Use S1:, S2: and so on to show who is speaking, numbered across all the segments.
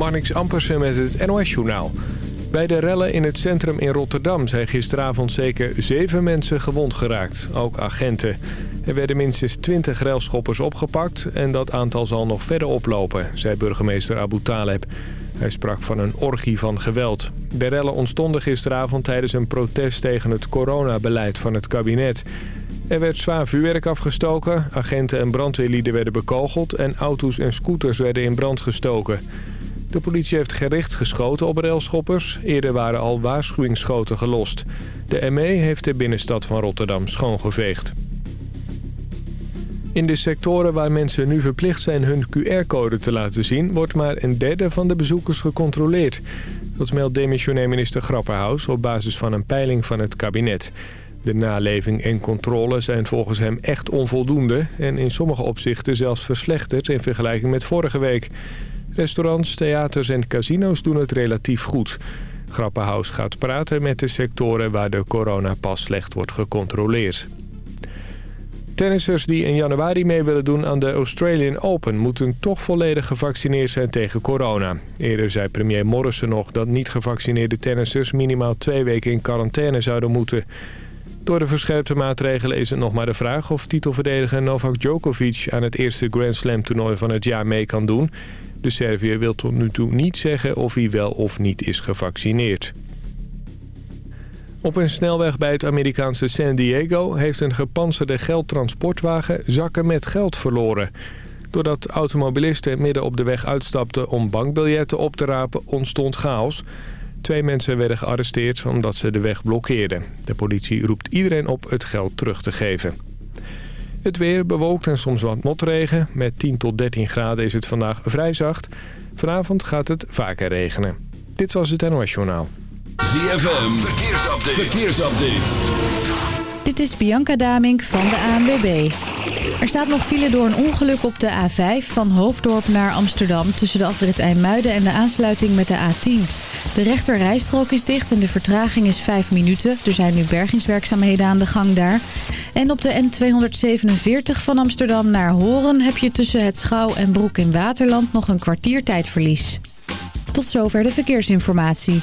S1: Marnix Ampersen met het NOS-journaal. Bij de rellen in het centrum in Rotterdam zijn gisteravond zeker zeven mensen gewond geraakt. Ook agenten. Er werden minstens twintig relschoppers opgepakt en dat aantal zal nog verder oplopen, zei burgemeester Abu Taleb. Hij sprak van een orgie van geweld. De rellen ontstonden gisteravond tijdens een protest tegen het coronabeleid van het kabinet. Er werd zwaar vuurwerk afgestoken, agenten en brandweerlieden werden bekogeld... en auto's en scooters werden in brand gestoken. De politie heeft gericht geschoten op railschoppers. Eerder waren al waarschuwingsschoten gelost. De ME heeft de binnenstad van Rotterdam schoongeveegd. In de sectoren waar mensen nu verplicht zijn hun QR-code te laten zien... wordt maar een derde van de bezoekers gecontroleerd. Dat meldt demissionair minister Grapperhaus op basis van een peiling van het kabinet. De naleving en controle zijn volgens hem echt onvoldoende... en in sommige opzichten zelfs verslechterd in vergelijking met vorige week. Restaurants, theaters en casino's doen het relatief goed. Grappenhaus gaat praten met de sectoren waar de coronapas slecht wordt gecontroleerd. Tennissers die in januari mee willen doen aan de Australian Open... moeten toch volledig gevaccineerd zijn tegen corona. Eerder zei premier Morrison nog dat niet gevaccineerde tennissers... minimaal twee weken in quarantaine zouden moeten. Door de verscherpte maatregelen is het nog maar de vraag... of titelverdediger Novak Djokovic aan het eerste Grand Slam toernooi van het jaar mee kan doen. De Serviër wil tot nu toe niet zeggen of hij wel of niet is gevaccineerd. Op een snelweg bij het Amerikaanse San Diego... heeft een gepantserde geldtransportwagen zakken met geld verloren. Doordat automobilisten midden op de weg uitstapten om bankbiljetten op te rapen... ontstond chaos. Twee mensen werden gearresteerd omdat ze de weg blokkeerden. De politie roept iedereen op het geld terug te geven. Het weer bewolkt en soms wat motregen. Met 10 tot 13 graden is het vandaag vrij zacht. Vanavond gaat het vaker regenen. Dit was het NOS Journaal.
S2: ZFM, verkeersupdate. verkeersupdate.
S3: Dit is Bianca Damink van de ANWB. Er staat nog file door een ongeluk op de A5 van Hoofddorp naar Amsterdam... tussen de afrit IJmuiden en de aansluiting met de A10. De rechter rijstrook is dicht en de vertraging is 5 minuten. Er zijn nu bergingswerkzaamheden aan de gang daar. En op de N247 van Amsterdam naar Horen... heb je tussen het Schouw en Broek in Waterland nog een kwartier tijdverlies. Tot zover de verkeersinformatie.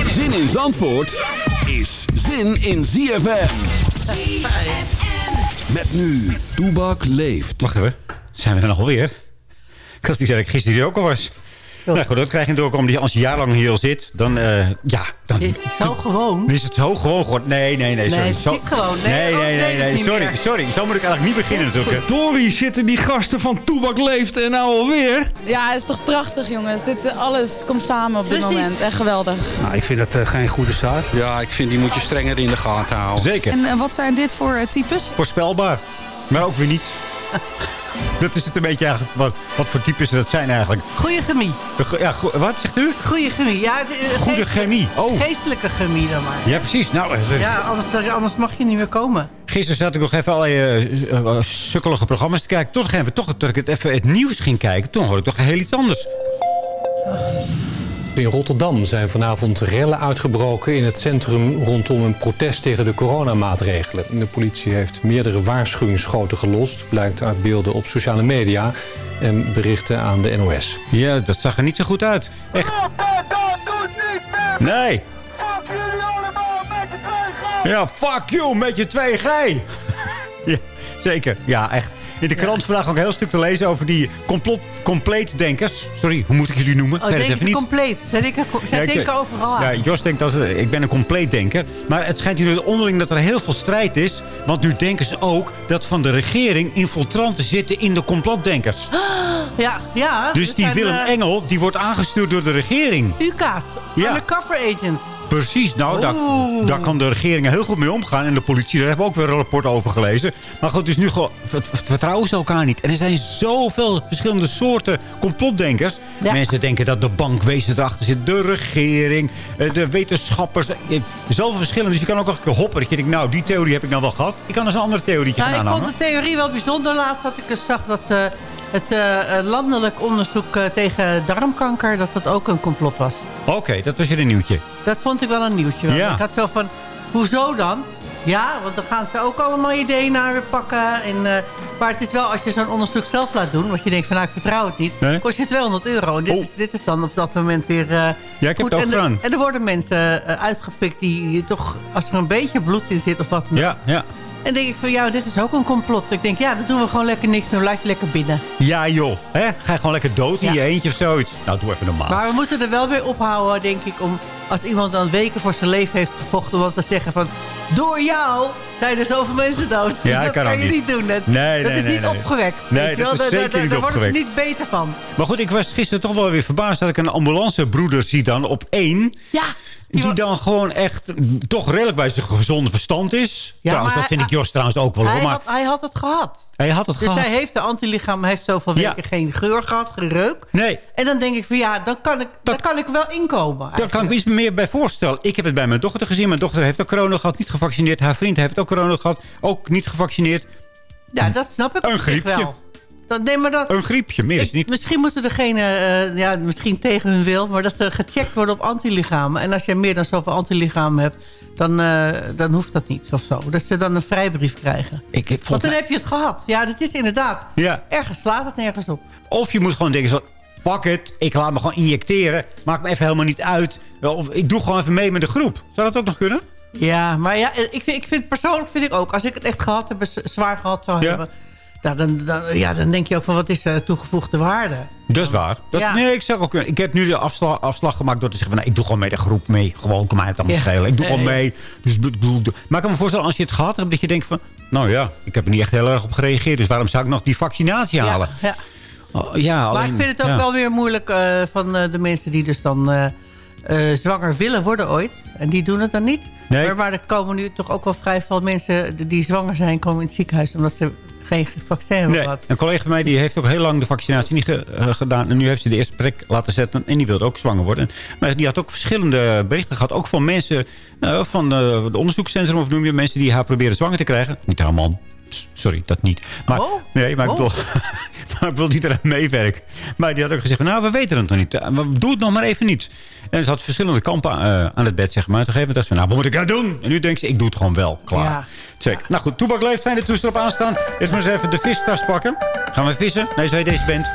S2: Zin in Zandvoort is zin in ZFM. Met nu, Toebak leeft.
S4: Wacht even, zijn we er nog alweer? Ik had die zei ik gisteren ook al was. Nou goed, dat krijg je natuurlijk omdat als je jarenlang hier al zit, dan, uh, ja... Dan,
S5: zo gewoon?
S4: Is het zo gewoon geworden? Nee, nee, nee, sorry.
S5: Nee, zo, gewoon.
S4: Nee, nee, nee, nee, nee. sorry, sorry. Zo moet ik eigenlijk niet beginnen natuurlijk.
S6: Verdorie, zitten die gasten van Toebak Leeft en nou alweer?
S7: Ja, het is toch prachtig jongens. Dit, alles komt samen op dit moment. Echt geweldig.
S8: Nou, ik vind dat uh, geen goede zaak.
S6: Ja, ik vind die moet je strenger in de gaten houden.
S4: Zeker.
S5: En uh, wat zijn dit voor types?
S4: Voorspelbaar. Maar ook weer niet. Dat is het een beetje eigenlijk. Wat, wat voor types dat zijn eigenlijk?
S5: Goede chemie.
S4: Ja, wat zegt u?
S5: Goede chemie. Ja,
S4: Goede chemie. Oh.
S5: Geestelijke chemie dan maar.
S4: Ja, precies. Nou,
S5: ja, anders, anders mag je niet meer komen.
S4: Gisteren zat ik nog even allerlei uh, sukkelige programma's te kijken. Tot, even, toch, ik het even het nieuws ging kijken. Toen hoorde ik toch heel iets anders.
S9: In Rotterdam zijn vanavond rellen uitgebroken in het centrum rondom een protest tegen de coronamaatregelen. De politie heeft meerdere waarschuwingsschoten gelost, blijkt uit beelden op sociale media en berichten aan de NOS.
S4: Ja, dat zag er niet zo goed uit. Echt. Nee.
S10: Fuck jullie allemaal met je 2G.
S4: Ja, fuck you met je 2G. ja, zeker. Ja, echt. In de krant vandaag ook een heel stuk te lezen over die complot, compleetdenkers. Sorry, hoe moet ik jullie noemen?
S5: Oh, denk even niet. compleet. Zij denken, zij ja, denken overal aan.
S4: Ja, Jos denkt dat ik ben een compleet denker. Maar het schijnt hier onderling dat er heel veel strijd is. Want nu denken ze ook dat van de regering infiltranten zitten in de complotdenkers.
S5: Ja, ja.
S4: Dus die Willem uh, Engel, die wordt aangestuurd door de regering.
S5: UK's, undercover agents.
S4: Precies, nou, daar, daar kan de regering heel goed mee omgaan. En de politie, daar hebben we ook weer een rapport over gelezen. Maar goed, dus nu vertrouwen ze elkaar niet. En er zijn zoveel verschillende soorten complotdenkers. Mensen denken dat de bankwezen erachter zit. De regering, eh, de wetenschappers. eh, Zoveel verschillen. Dus je kan ook een keer hoppen. Dat je denkt, nou, die theorie heb ik nou wel gehad. Ik kan eens een andere theorietje
S5: Nou,
S4: gaan
S5: ik vond
S4: aanhangen.
S5: de theorie wel bijzonder laatst dat ik eens zag dat eh, het eh, eh, landelijk onderzoek eh, tegen darmkanker, dat dat ook een complot was.
S4: Oké, dat was weer een nieuwtje.
S5: Dat vond ik wel een nieuwtje.
S4: Ja.
S5: Ik had zo van, hoezo dan? Ja, want dan gaan ze ook allemaal je DNA weer pakken. En, maar het is wel, als je zo'n onderzoek zelf laat doen... want je denkt van, nou, ik vertrouw het niet...
S4: Nee.
S5: kost je 200 euro. En dit,
S4: Oh.
S5: is, dit is dan op dat moment weer eh,
S4: Ja, ik heb het ook
S5: en, er-
S4: gedaan.
S5: en er worden mensen uitgepikt die toch... als er een beetje bloed in zit of wat.
S4: Ja, ja.
S5: En denk ik van, ja, dit is ook een complot. Ik denk, ja, dan doen we gewoon lekker niks meer. Blijf lekker binnen.
S4: Ja, joh. Hè? Ga je gewoon lekker dood in
S5: Ja.
S4: je eentje of zoiets? Nou, doe even normaal.
S5: Maar we moeten er wel weer ophouden, denk ik... om als iemand dan weken voor zijn leven heeft gevochten... om te zeggen van, door jou zijn er zoveel mensen dood.
S4: Ja,
S5: dat
S4: kan
S5: je
S4: niet.
S5: doen. Dat,
S4: Nee,
S5: dat
S4: nee,
S5: is
S4: nee,
S5: niet opgewekt.
S4: Nee, dat is
S5: Daar-
S4: zeker
S5: daar-
S4: niet
S5: Daar beter van.
S4: Maar goed, ik was gisteren toch wel weer verbaasd... dat ik een ambulancebroeder zie dan op één...
S5: Ja.
S4: Die dan gewoon echt toch redelijk bij zijn gezonde verstand is.
S5: Ja,
S4: trouwens, dat vind ik Jos trouwens ook wel. hoor.
S5: Hij
S4: Maar
S5: had, hij had het gehad.
S4: hij had het
S5: Dus
S4: gehad.
S5: hij heeft de antilichaam, heeft zoveel
S4: Ja.
S5: weken geen geur gehad, reuk.
S4: Nee,
S5: En dan denk ik van ja, dan kan ik, dan kan ik wel inkomen.
S4: daar kan ik me iets meer bij voorstellen. Ik heb het bij mijn dochter gezien. Mijn dochter heeft ook corona gehad, niet gevaccineerd. Haar vriend heeft ook corona gehad, ook niet gevaccineerd.
S5: Ja, dat snap ik
S4: Een griepje.
S5: wel. Nee, maar dat,
S4: Een griepje, meer is niet.
S5: Misschien moeten degene, eh, ja, misschien tegen hun wil... maar dat ze gecheckt worden op antilichamen. En als je meer dan zoveel antilichamen hebt... dan, eh, dan hoeft dat niet of zo. Dat ze dan een vrijbrief krijgen.
S4: Ik, ik
S5: Want dan heb je het gehad. Ja, dat is inderdaad.
S4: Ja.
S5: Ergens slaat het nergens op.
S4: Of je moet gewoon denken, zo, fuck it, ik laat me gewoon injecteren. Maakt me even helemaal niet uit. Of ik doe gewoon even mee met de groep. Zou dat ook nog kunnen?
S5: Ja, maar ja, ik vind, ik vind persoonlijk vind ik ook... als ik het echt gehad heb, zwaar gehad zou
S4: Ja.
S5: hebben... Nou, dan, dan, ja, dan denk je ook van wat is de toegevoegde waarde?
S4: Dat is waar. Dat,
S5: Ja.
S4: Nee, ik zeg ook, ik heb nu de afslag, afslag gemaakt door te zeggen... Van, nou, ik doe gewoon met de groep mee. Gewoon, kan mij het allemaal
S5: Ja.
S4: schelen. Ik doe gewoon mee. Dus, maar ik kan me voorstellen, als je het gehad hebt... dat je denkt van, nou ja, ik heb er niet echt heel erg op gereageerd. Dus waarom zou ik nog die vaccinatie halen?
S5: Ja, ja.
S4: Oh, ja, alleen,
S5: Maar ik vind het ook wel weer moeilijk eh, van eh, de mensen die dus dan eh, eh, zwanger willen worden ooit. En die doen het dan niet.
S4: Nee.
S5: Maar, maar er komen nu toch ook wel vrij veel mensen die- zwanger zijn... komen in het ziekenhuis omdat ze geen vaccin hebben
S4: Nee,
S5: gehad.
S4: een collega van mij die heeft ook heel lang de vaccinatie niet ge- eh, gedaan. En nu heeft ze de eerste prik laten zetten. En die wilde ook zwanger worden. Maar die had ook verschillende berichten gehad. Ook van mensen eh, van de, de onderzoekscentrum. Of noem je mensen die haar proberen zwanger te krijgen. Niet allemaal. S- Sorry, dat niet. Maar,
S5: Oh.
S4: Nee, maar ik
S5: Oh.
S4: bedoel... maar ik wil niet eraan meewerken. Maar die had ook gezegd, nou, we weten het nog niet. Eh, Doe het nog maar even niet. En ze had verschillende kampen eh, aan het bed, zeg maar. En op een gegeven moment dacht ze, nou, wat moet ik nou doen? En nu denkt ze, ik doe het gewoon wel. Klaar.
S5: Ja.
S4: Check. Nou goed, Toebak leeft. Fijn dat toestel op aanstaan. Eerst maar eens even de vistas pakken. Gaan we vissen? Nee, zo heet deze band.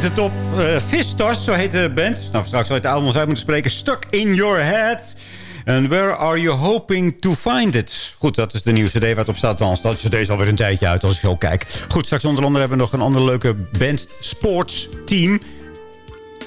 S4: Vrolijkheid de top. Uh, zo heet de band. Nou, straks zal je het album uit moeten spreken. Stuck in your head. And where are you hoping to find it? Goed, dat is de nieuwe cd waar het op staat. Dat is deze alweer een tijdje uit als ik zo kijk. Goed, straks onder andere hebben we nog een andere leuke band. Sports Team.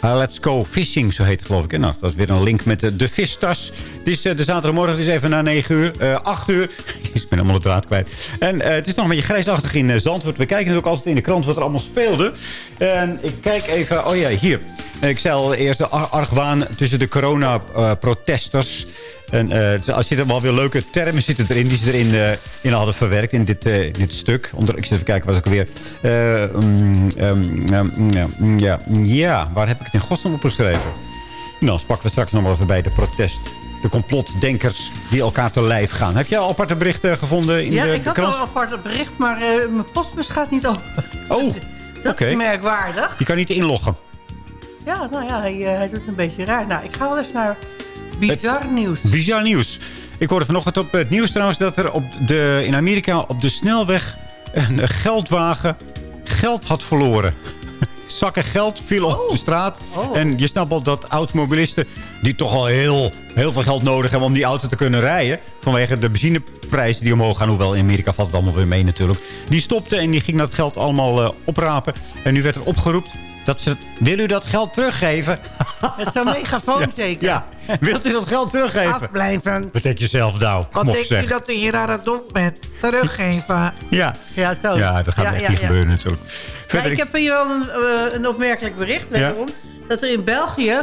S4: Uh, let's go fishing, zo heet het geloof ik. Nou, dat is weer een link met de, de vistas. Het is uh, de zaterdagmorgen, het is even na 9 uur. Uh, 8 uur. ik ben helemaal de draad kwijt. En het is nog een beetje grijsachtig in Zandvoort. We kijken natuurlijk altijd in de krant wat er allemaal speelde. En ik kijk even... Oh ja, hier. Ik zei eerst de argwaan tussen de coronaprotesters. En uh, als je er wel weer leuke termen zitten erin, die ze erin uh, in hadden verwerkt in dit, uh, dit stuk. Onder, ik zit even kijken, was ook weer. Um, um, um, ja, ja, waar heb ik het in godsnaam opgeschreven? Nou, dan pakken we straks nog maar even bij de protest. De complotdenkers die elkaar te lijf gaan. Heb jij al aparte berichten gevonden in
S5: ja,
S4: de,
S5: ik had
S4: krant?
S5: al een aparte bericht, maar mijn postbus gaat niet open.
S4: Oh, oké.
S5: Dat
S4: okay.
S5: is merkwaardig.
S4: Je kan niet inloggen.
S5: Ja, nou ja, hij, hij doet een beetje raar. Nou, ik ga wel eens naar bizar nieuws.
S4: Bizar nieuws. Ik hoorde vanochtend op het nieuws trouwens dat er op de, in Amerika op de snelweg een geldwagen geld had verloren. Zakken geld vielen
S5: Oh.
S4: op de straat. En je snapt al dat automobilisten die toch al heel, heel veel geld nodig hebben om die auto te kunnen rijden. Vanwege de benzineprijzen die omhoog gaan. Hoewel in Amerika valt het allemaal weer mee natuurlijk. Die stopte en die ging dat geld allemaal uh, oprapen. En nu werd er opgeroepen dat ze... Wil u dat geld teruggeven?
S5: Met zo'n megafoon
S4: ja,
S5: zeker?
S4: Ja. Wilt u dat geld teruggeven?
S5: Afblijven.
S4: Wat denk je zelf nou?
S5: Wat denk
S4: zeg.
S5: je dat u hier aan het doen bent? Teruggeven.
S4: Ja.
S5: Ja, zo.
S4: Ja, dat gaat
S5: Ja,
S4: echt
S5: ja,
S4: niet gebeuren natuurlijk. Verder,
S5: ik heb hier wel een, uh, een opmerkelijk bericht. Wederom, Dat er in België...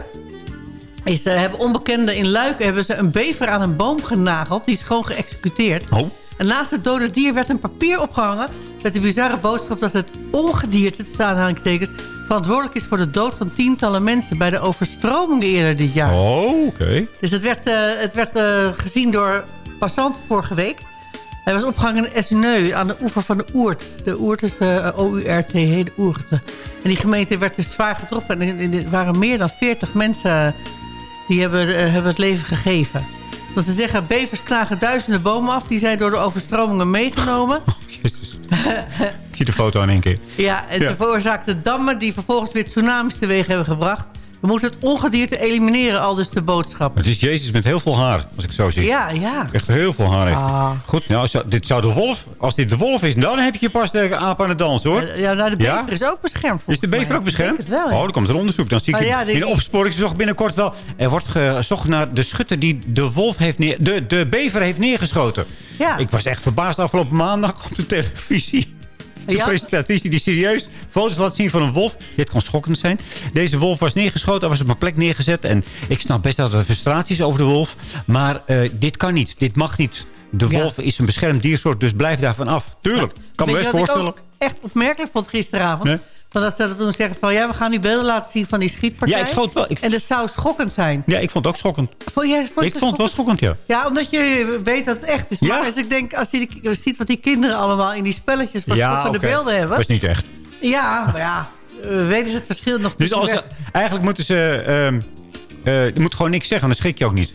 S5: Is, uh, hebben onbekenden in Luik hebben ze een bever aan een boom genageld. Die is gewoon geëxecuteerd.
S4: Oh.
S5: En naast het dode dier werd een papier opgehangen... met de bizarre boodschap dat het ongedierte, tussen aanhalingstekens... verantwoordelijk is voor de dood van tientallen mensen... bij de overstromingen eerder dit jaar.
S4: Oh, oké.
S5: Dus het werd, uh, het werd uh, gezien door passanten vorige week. Hij was opgehangen in Esneu aan de oever van de Oert. De Oert is uh, O-U-R-T, de Oerte. En die gemeente werd dus zwaar getroffen. En er waren meer dan 40 mensen die hebben, hebben het leven gegeven. Want ze zeggen, bevers klagen duizenden bomen af. Die zijn door de overstromingen meegenomen.
S4: Oh, jezus. Ik zie de foto in één keer.
S5: Ja, en ja. veroorzaakte dammen die vervolgens weer tsunamis teweeg hebben gebracht. We moeten het ongedierte elimineren, al dus de boodschap.
S4: Het is Jezus met heel veel haar, als ik zo zie.
S5: Ja, ja.
S4: Echt heel veel haar. Echt.
S5: Ah.
S4: Goed, nou, als, dit zou de wolf... Als dit de wolf is, dan heb je pas de aap aan het dansen, hoor.
S5: Ja, nou, de bever ja? is ook beschermd.
S4: Is de bever
S5: mij.
S4: ook beschermd?
S5: Ik het wel,
S4: Oh, dan komt er onderzoek. Dan zie ik
S5: Ah, ja,
S4: in de opsporingszocht binnenkort wel... Er wordt gezocht naar de schutter die de wolf heeft neer... De, de bever heeft neergeschoten.
S5: Ja.
S4: Ik was echt verbaasd afgelopen maandag op de televisie. Zo'n
S5: Ja.
S4: presentatrice die serieus foto's laat zien van een wolf. Dit kan schokkend zijn. Deze wolf was neergeschoten. Hij was op een plek neergezet. En ik snap best dat er frustraties over de wolf. Maar eh, dit kan niet. Dit mag niet. De
S5: Ja.
S4: wolf is een beschermd diersoort. Dus blijf daarvan af. Tuurlijk. kan me best voorstellen.
S5: echt opmerkelijk vond gisteravond?
S4: Nee?
S5: Van dat ze dat toen zeggen van... ja, we gaan nu beelden laten zien van die schietpartij.
S4: Ja, ik schoot wel. Ik-
S5: En dat zou schokkend zijn.
S4: Ja, ik vond het ook schokkend.
S5: Vond jij, vond je
S4: Ik vond het wel schokkend, ja.
S5: Ja, omdat je weet dat het echt is.
S4: Ja.
S5: Maar als ik denk, als je ziet wat die kinderen allemaal in die spelletjes... van
S4: ja,
S5: schokkende beelden hebben.
S4: Dat is niet echt.
S5: Ja, maar ja, uh, weten ze het verschil nog
S4: Dus als, eigenlijk moeten ze... ehm eh, je moet gewoon niks zeggen, dan schrik je ook niet.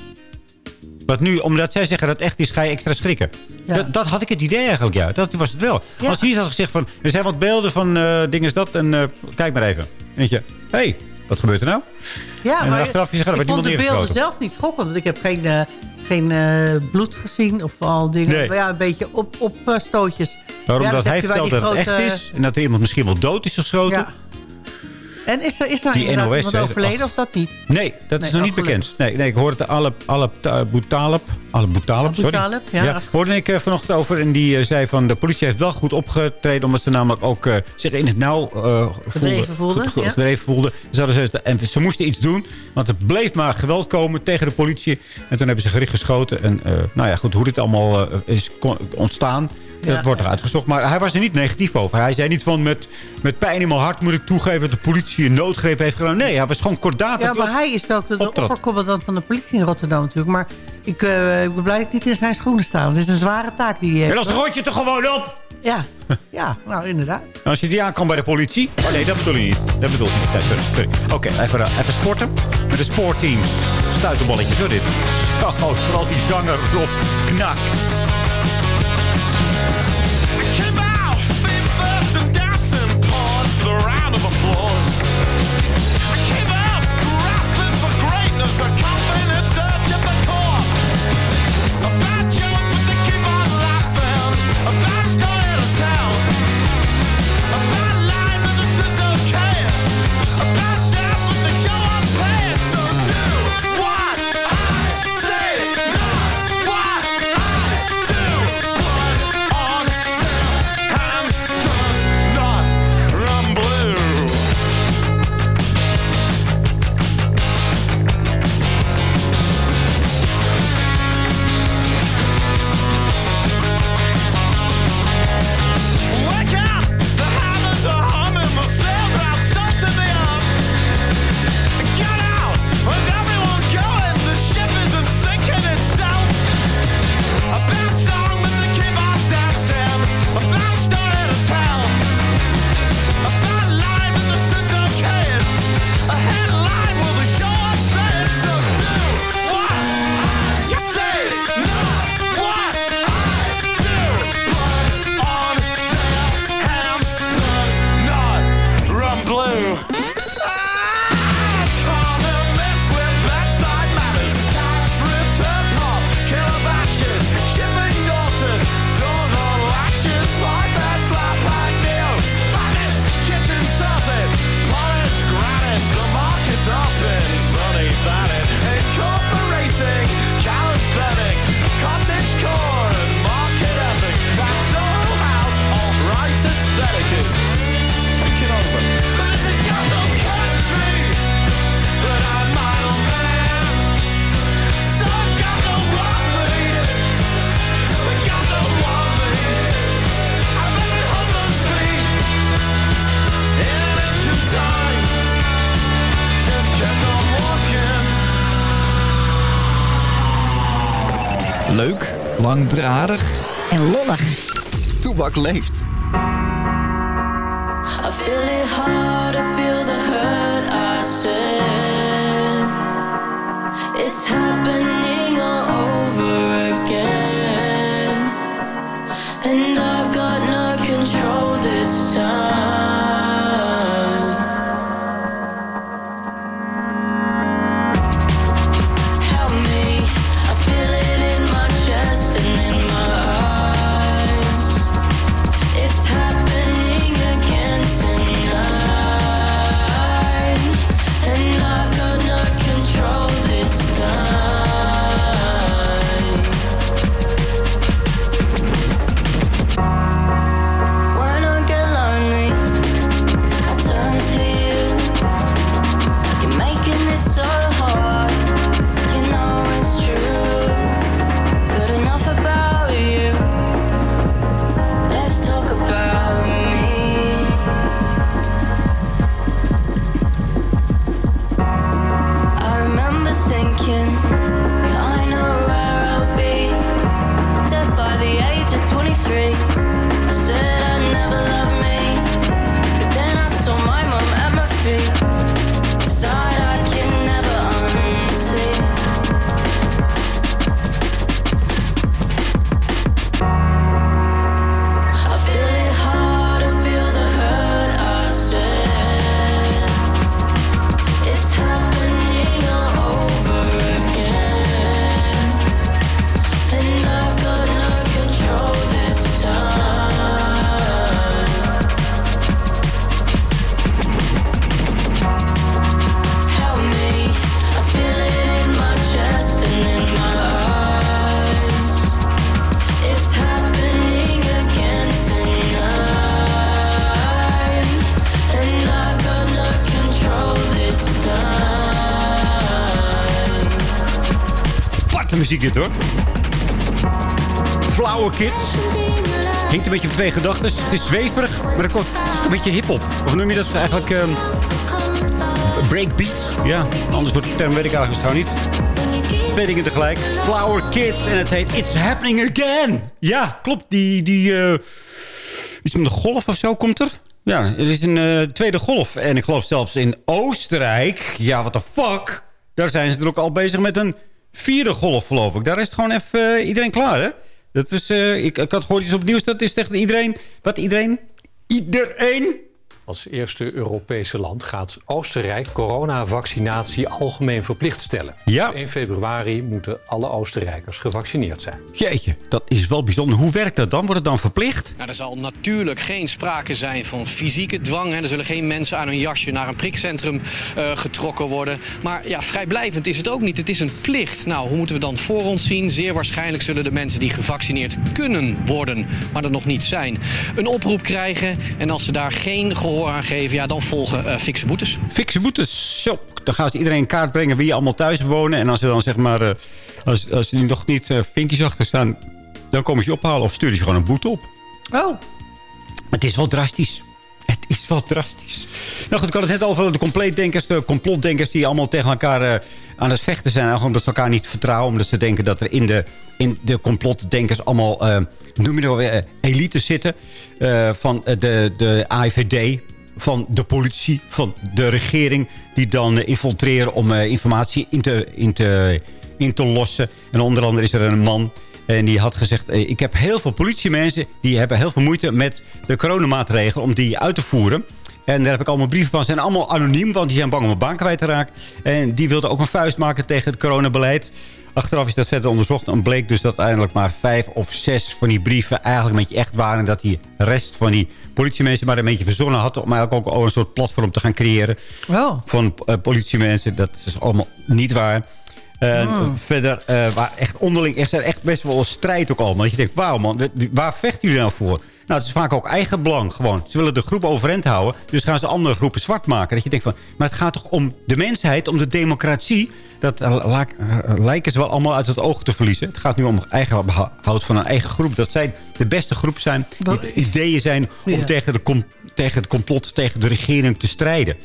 S4: Want nu, omdat zij zeggen dat het echt is, ga je extra schrikken.
S5: Ja.
S4: Dat, dat had ik het idee eigenlijk, ja. Dat was het wel.
S5: Ja.
S4: Als niet had gezegd van... Er zijn wat beelden van eh dingen is dat en eh, kijk maar even. Weet je, hé, hey, wat gebeurt er nou?
S5: Ja,
S4: en
S5: maar
S4: achteraf
S5: ik vond de beelden zelf niet schokkend. Want ik heb geen, eh, geen bloed gezien of al dingen.
S4: Nee.
S5: Maar ja, een beetje op, op eh, stootjes.
S4: Waarom
S5: Ja,
S4: dat hij vertelt
S5: die
S4: dat het
S5: grote-
S4: echt is. En dat er iemand misschien wel dood is geschoten.
S5: Ja. En is er, is er
S4: Die NOS,
S5: iemand overleden
S4: ach.
S5: of dat niet?
S4: Nee, dat
S5: Nee,
S4: is nog niet bekend. Nee, nee, ik hoorde het Alep, Alep uh, Boutaleb. Alep Boutaleb, sorry.
S5: Boutaleb, ja.
S4: hoorde ik uh, vanochtend over. En die uh, zei van de politie heeft wel goed opgetreden. Omdat ze namelijk ook uh, zich in het nauw
S5: Gedreven voelden,
S4: goed,
S5: ja.
S4: gedreven voelden. Ze hadden ze, en ze moesten iets doen. Want er bleef maar geweld komen tegen de politie. En toen hebben ze gericht geschoten. En nou ja, goed, hoe dit allemaal is ontstaan...
S5: Ja.
S4: Dat wordt er uitgezocht. Maar hij was er niet negatief over. Hij zei niet van met, met pijn in mijn hart moet ik toegeven... dat de politie een noodgreep heeft gedaan. Nee, hij was gewoon kordaat.
S5: Ja, maar hij is ook de, de oppercommandant van de politie in Rotterdam natuurlijk. Maar ik, uh, ik ben blij dat ik niet in zijn schoenen sta. want Het is een zware taak die hij heeft.
S4: En dan
S5: hoor.
S4: rot je toch gewoon op.
S5: Ja, ja, nou inderdaad.
S4: Als je die aan kan bij de politie. Oh nee, dat bedoel je niet. Dat bedoel ik niet. Nee, sorry, sorry. Oké, even, eh, even sporten. Met de sportteams. Stuiterballetjes hoor dit. Oh, vooral die zanger Rob Knaks.
S6: Langdradig
S11: en lollig.
S6: Toebak leeft.
S12: I feel it
S4: twee gedachten. Het is zweverig, maar het is een beetje hip-hop. Of noem je dat eigenlijk ehm breakbeats? Ja, anders wordt de term weet ik eigenlijk gewoon niet. Twee dingen tegelijk. Flower Kids en het heet It's Happening Again. Ja, klopt. Die, die eh, iets met de golf of zo komt er. Ja, er is een eh, tweede golf. En ik geloof zelfs in Oostenrijk. Ja, what the fuck? Daar zijn ze er ook al bezig met een vierde golf, geloof ik. Daar is het gewoon even eh, iedereen klaar, hè? Dat was, eh, ik, ik had gehoord iets op het nieuws. Dat is tegen iedereen... Wat iedereen? Iedereen?
S9: Als eerste Europese land gaat Oostenrijk coronavaccinatie algemeen verplicht stellen.
S4: Ja.
S9: Op 1 februari moeten alle Oostenrijkers gevaccineerd zijn.
S4: Jeetje, dat is wel bijzonder. Hoe werkt dat dan? Wordt het dan verplicht?
S13: Nou, er zal natuurlijk geen sprake zijn van fysieke dwang. Hè. Er zullen geen mensen aan hun jasje naar een prikcentrum eh, getrokken worden. Maar ja, vrijblijvend is het ook niet. Het is een plicht. Nou, hoe moeten we dan voor ons zien? Zeer waarschijnlijk zullen de mensen die gevaccineerd kunnen worden, maar er nog niet zijn, een oproep krijgen. En als ze daar geen gehoor aan geven, ja, dan volgen eh fikse boetes.
S4: Fikse boetes. Zo, dan gaan ze iedereen in kaart brengen wie allemaal thuis wonen. En als ze dan zeg maar, eh, als, als die nog niet eh, vinkjes achter staan, dan komen ze je ophalen of sturen ze gewoon een boete op.
S5: Oh.
S4: Het is wel drastisch. Is wel drastisch. Nou goed, ik had het net over de compleetdenkers, de complotdenkers... die allemaal tegen elkaar eh, aan het vechten zijn. Eigenlijk omdat ze elkaar niet vertrouwen. Omdat ze denken dat er in de, in de complotdenkers allemaal... eh noem je het wel, eh, elite zitten. van de, de AIVD, van de politie, van de regering... die dan infiltreren om informatie in te, in, te, in te lossen. En onder andere is er een man... En die had gezegd, eh, ik heb heel veel politiemensen... die hebben heel veel moeite met de coronamaatregelen om die uit te voeren. En daar heb ik allemaal brieven van. Ze zijn allemaal anoniem, want die zijn bang om een baan kwijt te raken. En die wilden ook een vuist maken tegen het coronabeleid. Achteraf is dat verder onderzocht en bleek dus dat uiteindelijk maar vijf of zes van die brieven eigenlijk een beetje echt waren. En dat die rest van die politiemensen maar een beetje verzonnen had om eigenlijk ook een soort platform te gaan creëren.
S5: Oh.
S4: Van eh, politiemensen. Dat is allemaal niet waar. En
S5: Hmm.
S4: verder, eh, waar echt onderling echt, echt best wel een strijd ook allemaal. Dat je denkt, wauw man, waar vechten jullie nou voor? Nou, het is vaak ook eigen belang gewoon. Ze willen de groep overeind houden. Dus gaan ze andere groepen zwart maken. Dat je denkt van, maar het gaat toch om de mensheid, om de democratie. Dat eh, eh, lijken ze wel allemaal uit het oog te verliezen. Het gaat nu om eigen behoud van een eigen groep. Dat zij de beste groep zijn. Die ideeën zijn om
S5: Ja.
S4: tegen, de tegen het complot, tegen de regering te strijden.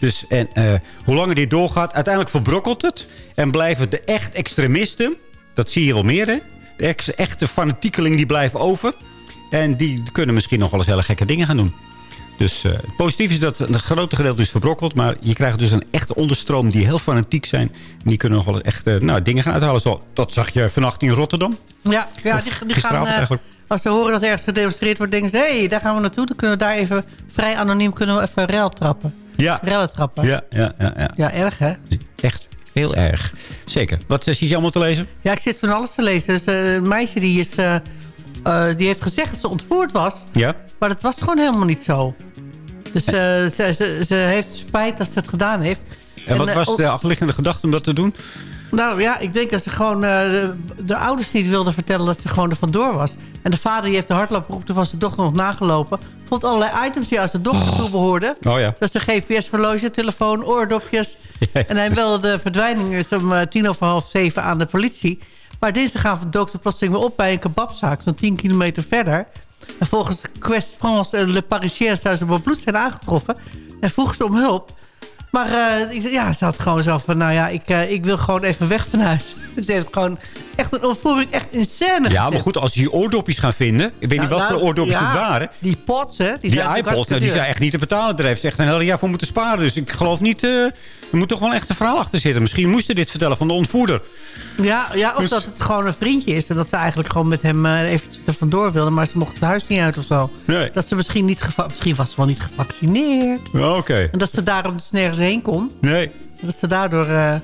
S4: Dus en, eh, hoe langer dit doorgaat, uiteindelijk verbrokkelt het. En blijven de echt extremisten, dat zie je wel meer hè. de ex- echte fanatiekelingen die blijven over. En die kunnen misschien nog wel eens hele gekke dingen gaan doen. Dus eh, het positief is dat een grote gedeelte is verbrokkeld. Maar je krijgt dus een echte onderstroom die heel fanatiek zijn. En die kunnen nog wel eens echt eh, nou, dingen gaan uithalen. Zo, dat zag je vannacht in Rotterdam.
S5: Ja, ja
S4: Of
S5: die, die gaan... eh,
S4: eigenlijk.
S5: als ze horen dat er ergens gedemonstreerd wordt, denken ze... hé, hey, daar gaan we naartoe. Dan kunnen we daar even vrij anoniem kunnen we even rel trappen.
S4: Ja.
S5: Rellen trappen.
S4: Ja, ja, ja, ja.
S5: Ja, erg hè?
S4: Echt heel erg. Zeker. Wat eh, zit je allemaal te lezen?
S5: Ja, ik zit van alles te lezen. Dus, eh, een meisje die, is, eh, die heeft gezegd dat ze ontvoerd was.
S4: Ja.
S5: Maar dat was gewoon helemaal niet zo. Dus ze, ze, ze heeft spijt dat ze het gedaan heeft.
S4: En wat
S5: eh,
S4: was de achterliggende gedachte om dat te doen?
S5: Nou ja, ik denk dat ze gewoon eh, de, de ouders niet wilden vertellen dat ze gewoon er vandoor was. En de vader die heeft de hardloopgroep van zijn dochter nog nagelopen. Vond allerlei items die aan zijn dochter toe behoorden.
S4: Oh ja.
S5: Dat is een GPS-horloge, telefoon, oordopjes. En hij meldde de verdwijning is om eh, tien over half zeven aan de politie. Maar dinsdagavond dook ze plotseling weer op bij een kebabzaak... zo'n 10 kilometer verder. En volgens Quest France en Le Parisien zou ze op bloed zijn aangetroffen. En vroeg ze om hulp. Maar eh, ja, ze had gewoon zo van... nou ja, ik, eh, ik wil gewoon even weg van huis. Ze heeft gewoon echt een ontvoering echt in scène
S4: Ja, maar goed, als je die oordopjes gaan vinden... ik weet niet
S5: Nou,
S4: wat
S5: nou,
S4: voor oordopjes
S5: ja,
S4: het waren...
S5: Die pots, hè? Die,
S4: Die, iPods, nou, die zijn echt niet te betalen. Daar heeft ze echt een hele jaar voor moeten sparen. Dus ik geloof niet... eh, er moet toch wel echt een verhaal achter zitten. Misschien moest ze dit vertellen van de ontvoerder.
S5: Ja, ja of
S4: Dus-
S5: dat het gewoon een vriendje is. En dat ze eigenlijk gewoon met hem eh, eventjes er vandoor wilde. Maar ze mocht het huis niet uit of zo.
S4: Nee.
S5: Dat ze misschien niet... Misschien was ze wel niet gevaccineerd.
S4: Oké.
S5: En dat ze daarom dus nergens heen kon.
S4: Nee.
S5: Dat ze daardoor... eh,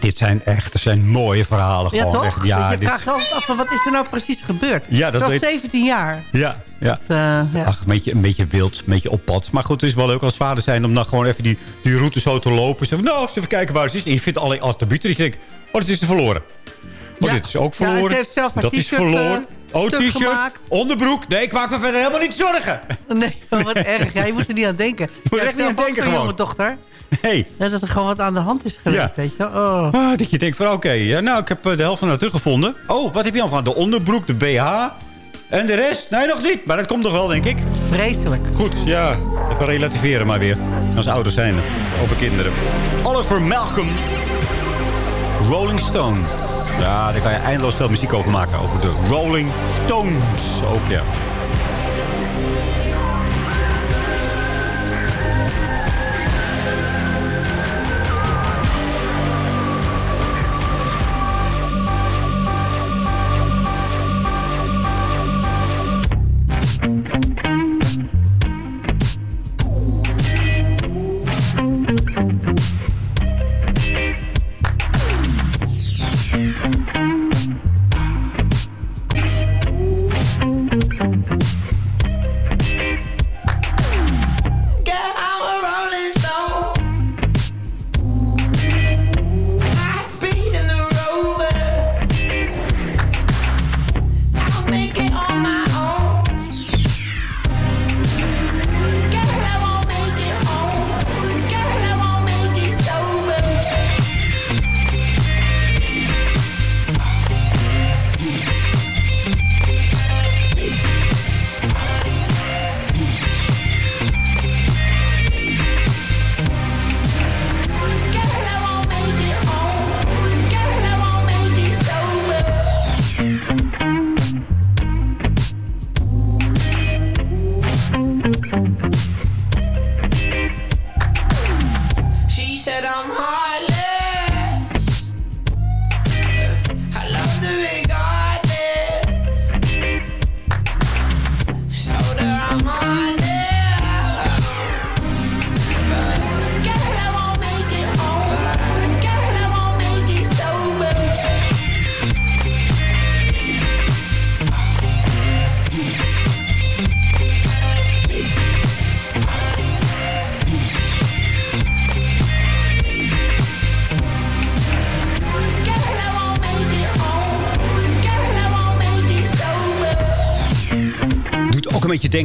S4: Dit zijn echt dat zijn mooie verhalen.
S5: ja,
S4: gewoon.
S5: toch?
S4: Echt, ja,
S5: dus je
S4: dit-
S5: vraagt altijd af, maar wat is er nou precies gebeurd?
S4: Ja, dat
S5: Ze was
S4: weet-
S5: 17 jaar.
S4: ja, ja.
S5: Dus, eh, ja.
S4: Ach, een beetje, een beetje wild, een beetje op pad. Maar goed, het is wel leuk als vader zijn om dan gewoon even die, die route zo te lopen. Zeg, nou, eens even kijken waar ze is. En je vindt allerlei attributen. Dat je denkt, oh, dat is er verloren. Oh,
S5: Ja.
S4: dit is ook
S5: Ja, en ze
S4: verloren.
S5: heeft zelf
S4: dat is verloren.
S5: eh,
S4: oh, t-shirt, onderbroek. Nee, ik maak me verder helemaal niet zorgen.
S5: Nee, wat erg. Ja, je moet er niet aan denken. Je
S4: moet er echt niet aan denken gewoon.
S5: jonge dochter.
S4: Nee.
S5: Ja, dat er gewoon wat aan de hand is geweest,
S4: Ja.
S5: weet je. Oh.
S4: Ah, dat je denkt van, oké, ja, nou, ik heb eh, de helft van haar teruggevonden. Oh, wat heb je al van? De onderbroek, de BH en de rest? Nee, nog niet. Maar dat komt nog wel, denk ik.
S5: Vreselijk.
S4: Goed, ja. Even relativeren maar weer. Als ouders zijn over kinderen. Oliver Malcolm. Rolling Stone. Ja, daar kan je eindeloos veel muziek over maken. Over de Rolling Stones. Ook, ja.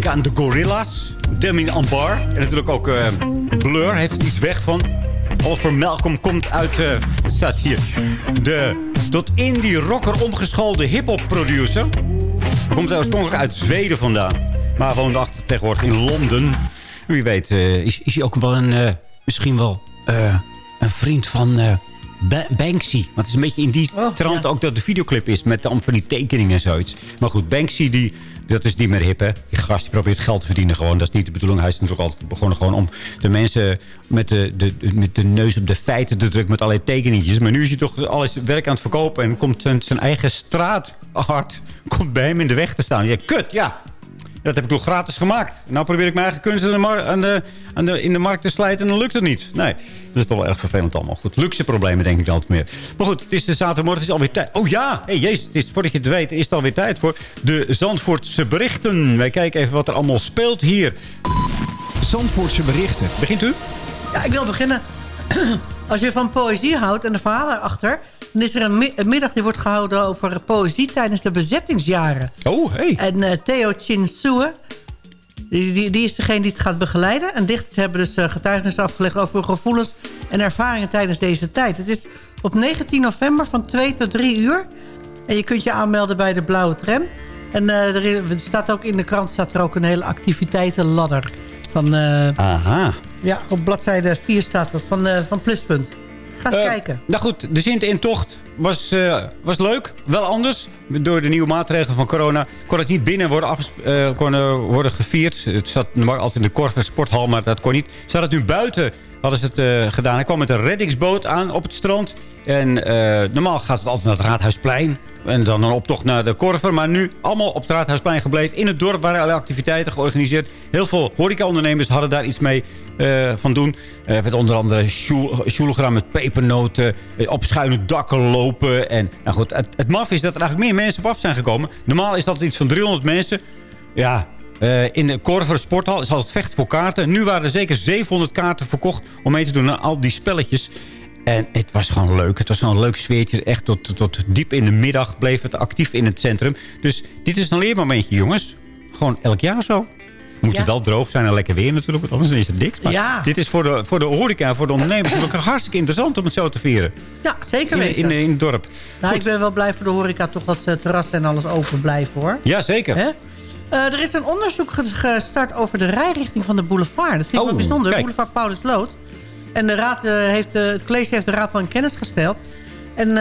S4: Denken aan de Gorilla's. Demi Ambar. En natuurlijk ook eh, Blur heeft iets weg van. Oliver Malcolm komt uit... eh, het staat hier. De tot indie rocker omgeschoolde hip-hop producer. Hij komt oorspronkelijk uit Zweden vandaan. Maar woont achter tegenwoordig in Londen. Wie weet eh, is, is hij ook wel een... eh, misschien wel eh, een vriend van... eh, Ba- Banksy. Want het is een beetje in die trant ook dat de videoclip is. Met dan van die tekeningen en zoiets. Maar goed, Banksy die... Dat is niet meer hip, hè? Die gast die probeert geld te verdienen gewoon. Dat is niet de bedoeling. Hij is natuurlijk altijd begonnen gewoon om de mensen met de, de, met de neus op de feiten te drukken. Met allerlei tekeningetjes. Maar nu is hij toch alles werk aan het verkopen. En komt zijn, zijn eigen straatart komt bij hem in de weg te staan. Ja, kut, ja. Dat heb ik toch gratis gemaakt. Nou probeer ik mijn eigen kunst aan de mar- aan de, aan de, in de markt te slijten en dan lukt het niet. Nee, dat is toch wel erg vervelend allemaal. Goed, luxe problemen denk ik dan altijd meer. Maar goed, het is de zaterdagmorgen, het is alweer tijd. Oh ja, hey, jezus, het is, voordat je het weet is het alweer tijd voor de Zandvoortse berichten. Wij kijken even wat er allemaal speelt hier.
S14: Zandvoortse berichten.
S4: Begint u?
S5: Ja, ik wil beginnen. Als je van poëzie houdt en de verhalen erachter... dan is er een, mi- een middag die wordt gehouden over poëzie tijdens de bezettingsjaren.
S4: Oh, hey.
S5: En eh, Theo Chin Sue, die, die, die is degene die het gaat begeleiden. En dichters hebben dus uh, getuigenissen afgelegd over hun gevoelens en ervaringen tijdens deze tijd. Het is op 19 november van 2 tot 3 uur. En je kunt je aanmelden bij de Blauwe Tram. En eh, er, is, er staat ook in de krant staat er ook een hele activiteitenladder. Van, eh,
S4: Aha.
S5: ja, op bladzijde 4 staat dat, van, eh, van Pluspunt. Ga eens
S4: Eh,
S5: kijken.
S4: Nou goed, de Sint-intocht was, eh, was leuk. Wel anders. Door de nieuwe maatregelen van corona kon het niet binnen worden, eh, kon, worden gevierd. Het zat normaal altijd in de Korver Sporthal, maar dat kon niet. Hadden het nu buiten hadden ze het eh, gedaan. Hij kwam met een reddingsboot aan op het strand. En eh, normaal gaat het altijd naar het Raadhuisplein. En dan een optocht naar de Korver. Maar nu allemaal op het Raadhuisplein gebleven. In het dorp waren allerlei activiteiten georganiseerd. Heel veel horecaondernemers hadden daar iets mee eh, van doen. Er werd onder andere sjoelgram met pepernoten. op schuine dakken lopen. En nou goed, het, het maf is dat er eigenlijk meer mensen op af zijn gekomen. Normaal is dat iets van 300 mensen. Ja, eh, in de Korver Sporthal is altijd vecht voor kaarten. Nu waren er zeker 700 kaarten verkocht om mee te doen aan al die spelletjes. En het was gewoon leuk. Het was gewoon een leuk sfeertje. Echt tot, tot, diep in de middag bleef het actief in het centrum. Dus dit is een leermomentje, jongens. Gewoon elk jaar zo. Moet
S5: Ja.
S4: het wel droog zijn en lekker weer natuurlijk. Want anders is het niks. Maar
S5: Ja.
S4: dit is voor de, voor de horeca voor de ondernemers natuurlijk hartstikke interessant om het zo te vieren.
S5: Ja, zeker
S4: In,
S5: weten.
S4: in, in het dorp.
S5: nou, ik ben wel blij voor de horeca toch dat het terras en alles open blijven hoor.
S4: Ja, zeker.
S5: Eh, er is een onderzoek ge- gestart over de rijrichting van de boulevard. Dat vind ik
S4: Oh,
S5: wel bijzonder.
S4: kijk.
S5: Boulevard Paulus Lood. En de raad, eh, heeft, eh, het college heeft de raad al in kennis gesteld. En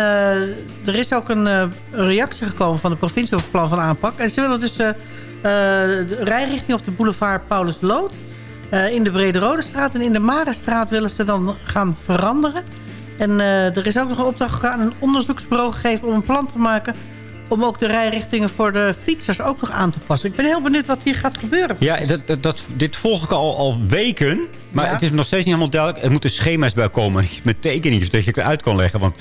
S5: er is ook een, reactie gekomen van de provincie op het plan van aanpak. En ze willen dus de rijrichting op de boulevard Paulus Lood... in de Brede Rode straat en in de Marenstraat willen ze dan gaan veranderen. En er is ook nog een opdracht aan een onderzoeksbureau gegeven... om een plan te maken om ook de rijrichtingen voor de fietsers ook nog aan te passen. Ik ben heel benieuwd wat hier gaat gebeuren.
S4: Ja, dat, dat, dat- dit volg ik al, al weken. Maar
S5: Ja.
S4: het is nog steeds niet helemaal duidelijk. Er moeten schema's bij komen. Met tekeningen, dat je het uit kan leggen. Want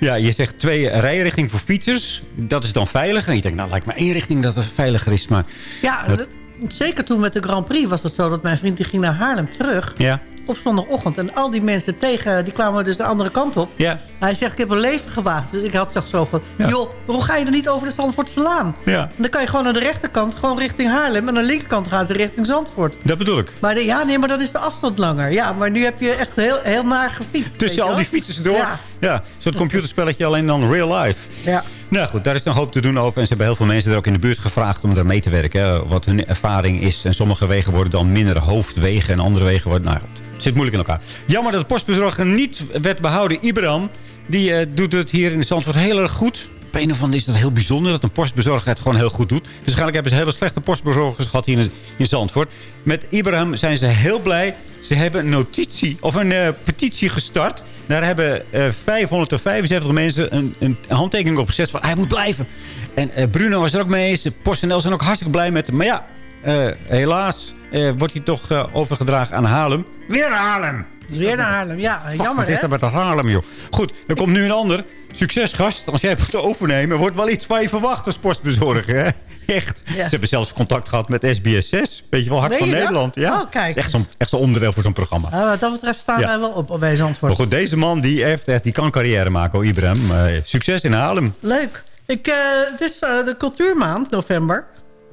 S4: ja, je zegt twee rijrichtingen voor fietsers. Dat is dan veilig. En je denkt, nou lijkt me één richting dat het veiliger is. Maar
S5: Ja,
S4: dat-
S5: zeker toen met de Grand Prix was het zo... dat mijn vriend die ging naar Haarlem terug
S4: ja,
S5: op zondagochtend. En al die mensen tegen, die kwamen dus de andere kant op.
S4: ja,
S5: Hij zegt, ik heb een leven gewaagd. Dus ik had toch zo van,
S4: Ja.
S5: joh, waarom ga je er niet over de Zandvoortse Laan?
S4: ja.
S5: En dan kan je gewoon aan de rechterkant, gewoon richting Haarlem. En aan de linkerkant gaan ze richting Zandvoort.
S4: Dat bedoel ik.
S5: Maar de- ja, nee, maar dan is de afstand langer. Ja, maar nu heb je echt heel, heel naar gefietst.
S4: Tussen al die fietsers door.
S5: Ja.
S4: Ja, soort computerspelletje alleen dan real life.
S5: Ja.
S4: Nou goed, daar is nog hoop te doen over. En ze hebben heel veel mensen er ook in de buurt gevraagd om er mee te werken. hè, Wat hun ervaring is. En sommige wegen worden dan minder hoofdwegen. En andere wegen worden... Nou goed, het zit moeilijk in elkaar. Jammer dat de postbezorger niet werd behouden. Ibram, die eh, doet het hier in de Zandvoort heel erg goed. Op een of andere is dat heel bijzonder dat een postbezorger het gewoon heel goed doet. Waarschijnlijk hebben ze hele slechte postbezorgers gehad hier in, in Zandvoort. Met Ibrahim zijn ze heel blij. Ze hebben een notitie of een eh, petitie gestart. Daar hebben eh 575 mensen een, een handtekening op gezet van hij moet blijven. En eh, Bruno was er ook mee eens. PostNL zijn ook hartstikke blij met hem. Maar ja, eh, helaas wordt hij toch overgedragen aan Haarlem. Weer Haarlem!
S5: Weer naar Haarlem, ja, jammer
S4: Wat is dat met dat Haarlem, joh? Goed, er komt nu een ander. Succes, gast. Als jij het moet overnemen, wordt wel iets van je verwacht als postbezorger, hè? Echt. Ze hebben zelfs contact gehad met SBS6. Weet je wel, Hart van
S5: dat?
S4: Nederland. Ja.
S5: Oh, kijk.
S4: Echt zo'n onderdeel voor zo'n programma.
S5: Nou, wat dat betreft staan
S4: Ja.
S5: wij wel op bij Zandvoort.
S4: Maar goed, deze man die, heeft echt, die kan carrière maken, hoor, Ibrahim. Eh, succes in Haarlem.
S5: Leuk. Ik, eh, het is eh, de cultuurmaand, november.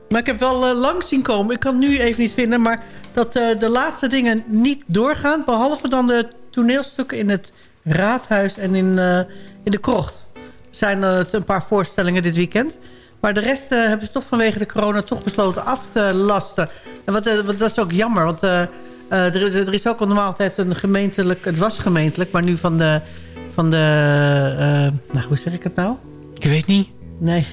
S5: Maar ik heb wel lang zien komen. Ik kan het nu even niet vinden. Maar dat eh, de laatste dingen niet doorgaan. Behalve dan de toneelstukken in het Raadhuis en in, eh, in de Krocht. Er zijn eh, een paar voorstellingen dit weekend. Maar de rest eh, hebben ze toch vanwege de corona toch besloten af te lasten. En wat, wat- dat is ook jammer. Want er, is, er is ook al normaal altijd een gemeentelijk... Het was gemeentelijk, maar nu van de
S12: van de... nou, hoe zeg ik het nou?
S4: Ik weet niet.
S12: Nee.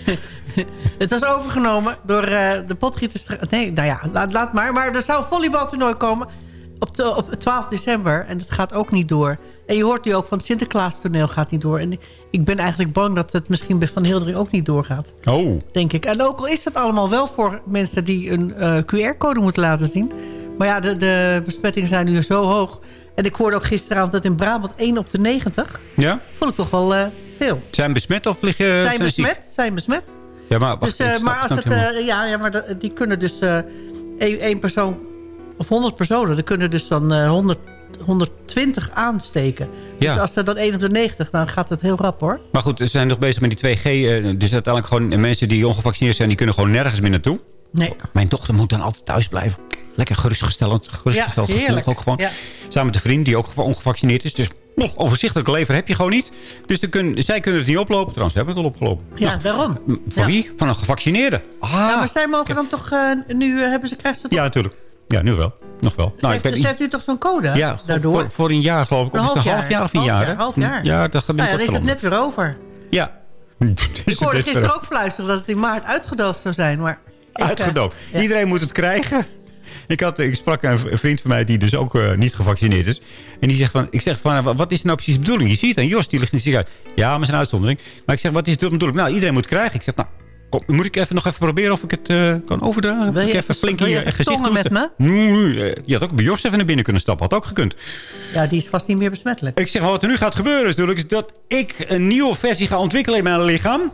S12: het was overgenomen door eh, de potgieters. Nee, nou ja, laat, laat maar. Maar er zou een volleybaltoernooi komen op, de, op 12 december. En dat gaat ook niet door. En je hoort nu ook van het Sinterklaas toneel gaat niet door. En ik ben eigenlijk bang dat het misschien bij Van Hildering ook niet doorgaat.
S4: Oh.
S12: Denk ik. En ook al is dat allemaal wel voor mensen die een eh, QR-code moeten laten zien. Maar ja, de, de besmettingen zijn nu zo hoog. En ik hoorde ook gisteravond dat in Brabant 1 op de 90.
S4: Ja?
S12: Vond ik toch wel eh, veel.
S4: Zijn besmet of liggen...
S12: zijn
S4: ziek?
S12: besmet, zijn besmet.
S4: Ja, maar wacht,
S12: Dus,
S4: snap-
S12: maar als het, eh, ja, ja, maar de- die kunnen dus eh één, persoon of 100 personen, die kunnen dus dan eh 100, 120 aansteken.
S4: Ja.
S12: Dus als er dan 1 op de 90, dan gaat het heel rap hoor.
S4: Maar goed, ze zijn nog bezig met die 2G. eh, dus uiteindelijk gewoon mensen die ongevaccineerd zijn... die kunnen gewoon nergens meer naartoe.
S12: Nee.
S4: Mijn dochter moet dan altijd thuis blijven. Lekker gerustgesteld. gerustgesteld
S12: Ja,
S4: ook gewoon.
S12: Ja.
S4: Samen met de vriend die ook gewoon ongevaccineerd is. Dus nog overzichtelijk lever heb je gewoon niet. Dus dan kun, zij kunnen het niet oplopen. Trouwens, ze hebben het al opgelopen.
S12: Ja, daarom.
S4: M- Van wie? Van een gevaccineerde. Ah,
S12: ja, maar zij mogen dan toch, eh, nu eh, hebben ze, krijgen ze toch...
S4: ja, natuurlijk. Ja, nu wel. Nog wel.
S12: ze, heeft, ze heeft nu toch zo'n code
S4: ja,
S12: daardoor?
S4: Voor, voor een jaar geloof ik.
S12: Een
S4: Of is het een half jaar of een
S12: Half
S4: jaar? hè?
S12: half jaar.
S4: Ja, dat gaat
S12: nou ja, dan is het net weer over.
S4: Ja.
S12: Ik hoorde gisteren ook fluisteren dat het in maart uitgedoofd zou zijn. Maar eh,
S4: Uitgedoofd.
S12: ja.
S4: Iedereen moet het krijgen. Ik, had, ik sprak een vriend van mij die dus ook eh, niet gevaccineerd is. En die zegt van, ik zeg van, wat is nou precies de bedoeling? Je ziet aan Jos, die ligt in het ziekenhuis. Ja, maar zijn uitzondering. Maar ik zeg, wat is de bedoeling? Nou, iedereen moet krijgen. Ik zeg, nou, kom, moet ik even nog even proberen of ik het eh, kan overdragen?
S12: Wil je
S4: ik
S12: even-
S4: flink in
S12: je
S4: je gezicht
S12: met?
S4: Nee, eh, je had ook bij Jos even naar binnen kunnen stappen. Had ook gekund.
S12: Ja, die is vast niet meer besmettelijk.
S4: Ik zeg, wat er nu gaat gebeuren is natuurlijk... is dat ik een nieuwe versie ga ontwikkelen in mijn lichaam.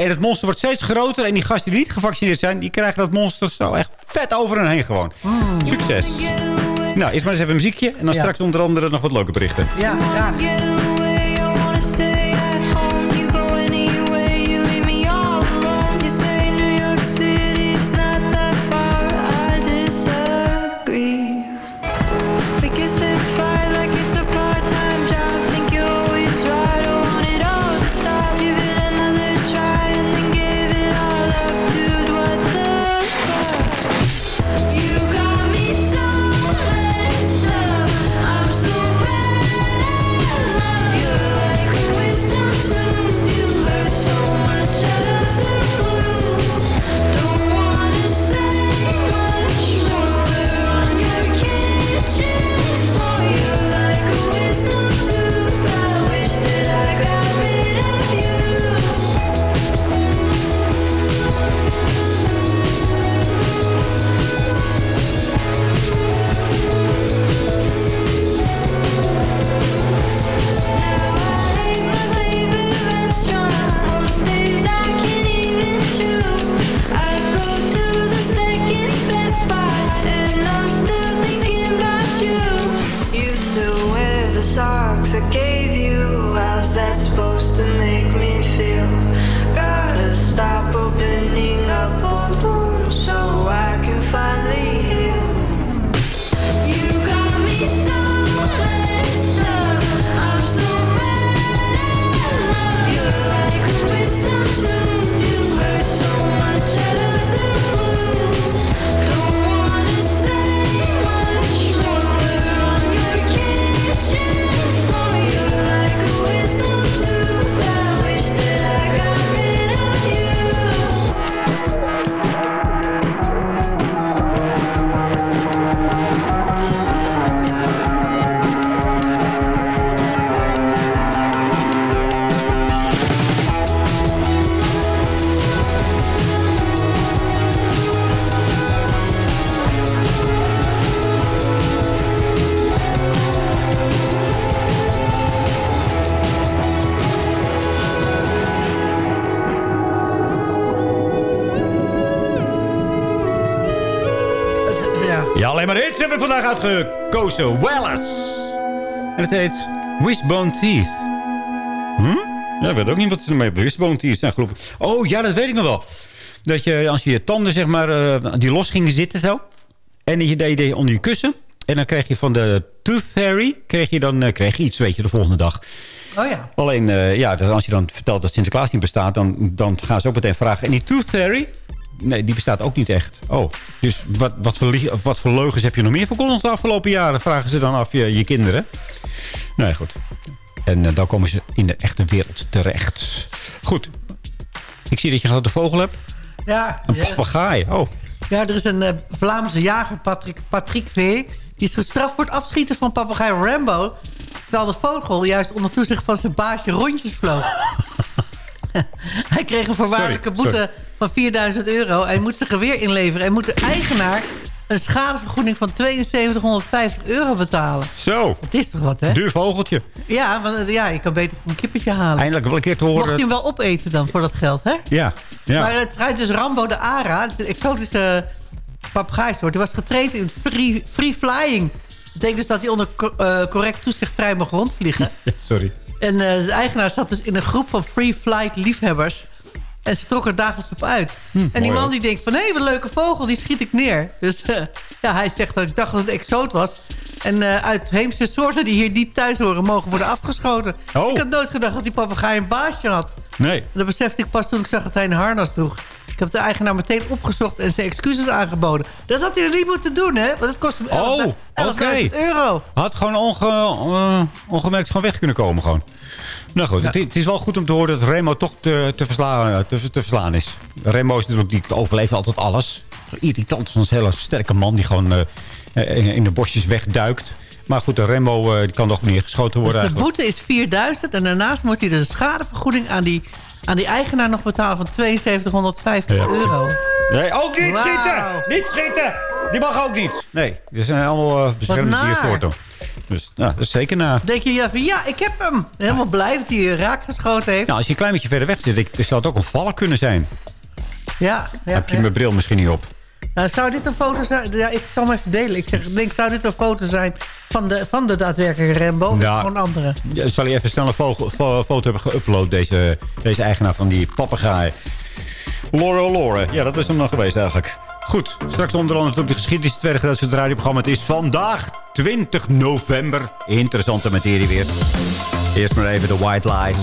S4: En het monster wordt steeds groter. En die gasten die niet gevaccineerd zijn... die krijgen dat monster zo echt vet over hen heen gewoon. Succes. Nou, eerst maar eens even een muziekje. En dan
S12: Ja.
S4: straks onder andere nog wat leuke berichten.
S12: Ja, ja.
S4: Heb ik vandaag uitgekozen. Wallace. En het heet Wishbone Teeth. Hm? Ja, ik weet ook niet wat ze ermee Wishbone Teeth zijn, geloof ik. Oh, ja, dat weet ik nog wel. Dat je, als je je tanden, zeg maar, eh, die los gingen zitten zo. En die deed je onder je kussen. En dan kreeg je van de Tooth Fairy, kreeg je dan kreeg je iets, weet je, de volgende dag.
S12: Oh ja.
S4: Alleen, eh, ja, als je dan vertelt dat Sinterklaas niet bestaat... Dan, dan gaan ze ook meteen vragen. En die Tooth Fairy? Nee, die bestaat ook niet echt. Oh, dus wat, wat, voor, wat voor leugens heb je nog meer verkondigd de afgelopen jaren? Vragen ze dan af je, je kinderen. Nee, goed. En eh, dan komen ze in de echte wereld terecht. Goed. Ik zie dat je een grote vogel hebt.
S5: Ja,
S4: Een
S5: ja.
S4: papegaai. Oh.
S5: Ja, er is een eh, Vlaamse jager, Patrick, Patrick V. Die is gestraft voor het afschieten van papegaai Rambo. Terwijl de vogel juist onder toezicht van zijn baasje rondjes vloog. Hij kreeg een voorwaardelijke
S4: Sorry,
S5: boete
S4: sorry.
S5: van 4000 euro. Hij moet zijn geweer inleveren. En moet de eigenaar een schadevergoeding van 7250 euro betalen.
S4: Zo.
S5: Het is toch wat, hè?
S4: Duur vogeltje.
S5: Ja, want eh, ja, je kan beter een kippetje halen.
S4: Eindelijk wel een keer te
S5: Mocht
S4: horen.
S5: hij hem wel opeten dan voor dat geld, hè?
S4: Ja. ja.
S5: Maar het draait dus Rambo de Ara, een exotische papegaaisoort. Die was getraind in free, free flying. Dat betekent dus dat hij onder eh, correct toezicht vrij mag rondvliegen.
S4: Sorry.
S5: En eh, de eigenaar zat dus in een groep van free flight liefhebbers. En ze trok er dagelijks op uit. en die
S4: mooi
S5: man die denkt van... hé, wat een leuke vogel, die schiet ik neer. Dus eh, ja, hij zegt dat ik dacht dat het exoot was. En eh uitheemse soorten die hier niet thuis horen... mogen worden afgeschoten.
S4: Oh.
S5: Ik had nooit gedacht dat die papegaai een baasje had.
S4: Nee.
S5: En dat besefte ik pas toen ik zag dat hij een harnas droeg. Ik heb de eigenaar meteen opgezocht en zijn excuses aangeboden. Dat had hij niet moeten doen, hè? Want het kost hem 11.000
S4: Oh, oké.
S5: euro.
S4: Had gewoon onge, eh, ongemerkt gewoon weg kunnen komen gewoon. Nou goed, het, het is wel goed om te horen dat Remo toch te, te, verslaan, te, te verslaan is. Remo is natuurlijk, die overleeft altijd alles. Irritant, zo'n hele sterke man die gewoon eh, in de bosjes wegduikt. Maar goed, de Remo eh, kan nog neergeschoten worden
S5: Dus de boete is 4000 en daarnaast moet hij dus een schadevergoeding aan die, aan die eigenaar nog betalen van 7250
S4: Ja.
S5: euro.
S4: Nee, ook niet schieten! Niet schieten! Die mag ook niet. Nee, dit zijn allemaal eh, beschermde diersoorten. Dus nou, dat is zeker na.
S5: denk je ja, van ja, ik heb hem. Helemaal blij dat hij raak geschoten heeft.
S4: Nou, als je een klein beetje verder weg zit, ik- dan zou het ook een vallen kunnen zijn.
S5: Ja, ja,
S4: Heb je
S5: ja.
S4: mijn bril misschien niet op?
S5: Nou, zou dit een foto zijn? Ja, ik zal hem even delen. Ik zeg, denk, zou dit een foto zijn van de, van de daadwerkelijke Rambo? Of
S4: Ja.
S5: gewoon andere?
S4: Ja, zal hij even snel een fo- fo- foto hebben geüpload, deze, deze eigenaar van die papegaai. Laurel Lore. Ja, dat is hem nog geweest eigenlijk. Goed, straks onder andere ook de geschiedenis het tweede gedeelte het radioprogramma. Het is vandaag 20 november. Interessante materie weer. Eerst maar even de White Lies.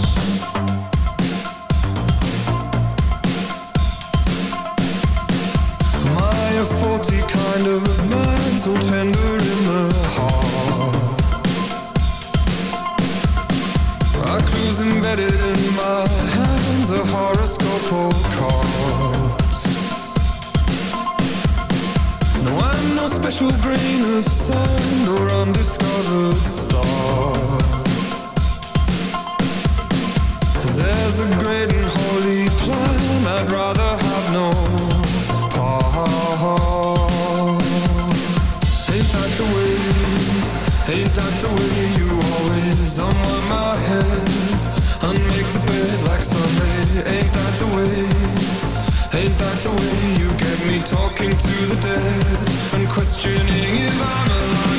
S15: So tender in the heart? Are clues embedded in my hands, a horoscope or cards? No, I'm no special grain of sand or undiscovered star. There's a great and holy plan I'd rather have no part. Ain't that the way, ain't that the way you always unwind my head? And make the bed like Sunday? Ain't that the way, ain't that the way you get me talking to the dead? And questioning if I'm alive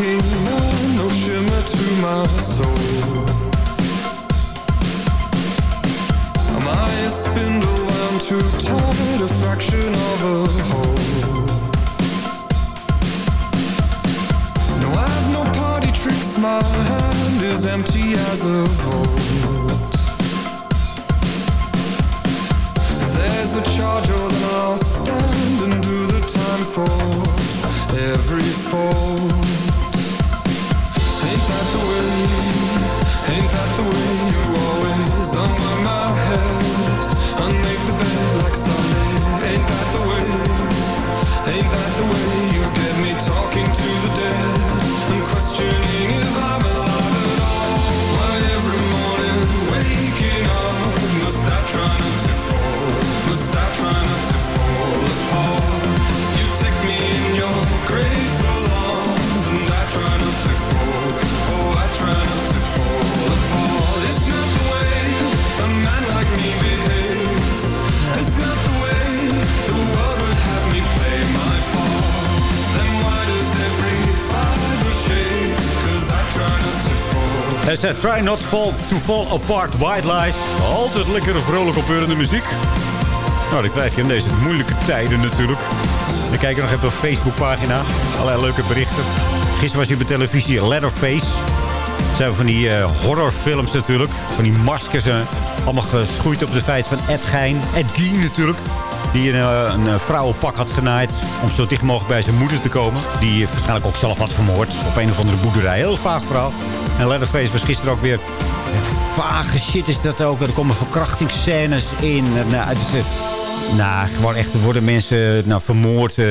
S15: lacking? No shimmer to my soul. Am I a spindle wound too tight, a fraction of a whole? No, I've no party tricks, my hand is empty as a vault. There's a charge, oh, then I'll stand and do the time for every fault. Ain't that the way?
S4: Zei, try not fall, to fall apart, white lies. Altijd lekkere, vrolijk opbeurende muziek. Nou, dat krijg je in deze moeilijke tijden natuurlijk. We kijken nog even op de Facebookpagina. Allerlei leuke berichten. Gisteren was hier op televisie Leatherface. Dat zijn van die eh, horrorfilms natuurlijk. Van die maskers. eh, allemaal geschoeid op de feit van Ed Gein. Ed Gein natuurlijk. Die een, eh, een eh, vrouwenpak had genaaid. Om zo dicht mogelijk bij zijn moeder te komen. Die waarschijnlijk ook zelf had vermoord. Op een of andere boerderij. Heel vaag verhaal. En Leatherface was gisteren ook weer... Ja, vage shit is dat ook. Er komen verkrachtingsscènes in. Nou, het is, eh, nou, gewoon echt, er worden mensen nou, vermoord, eh,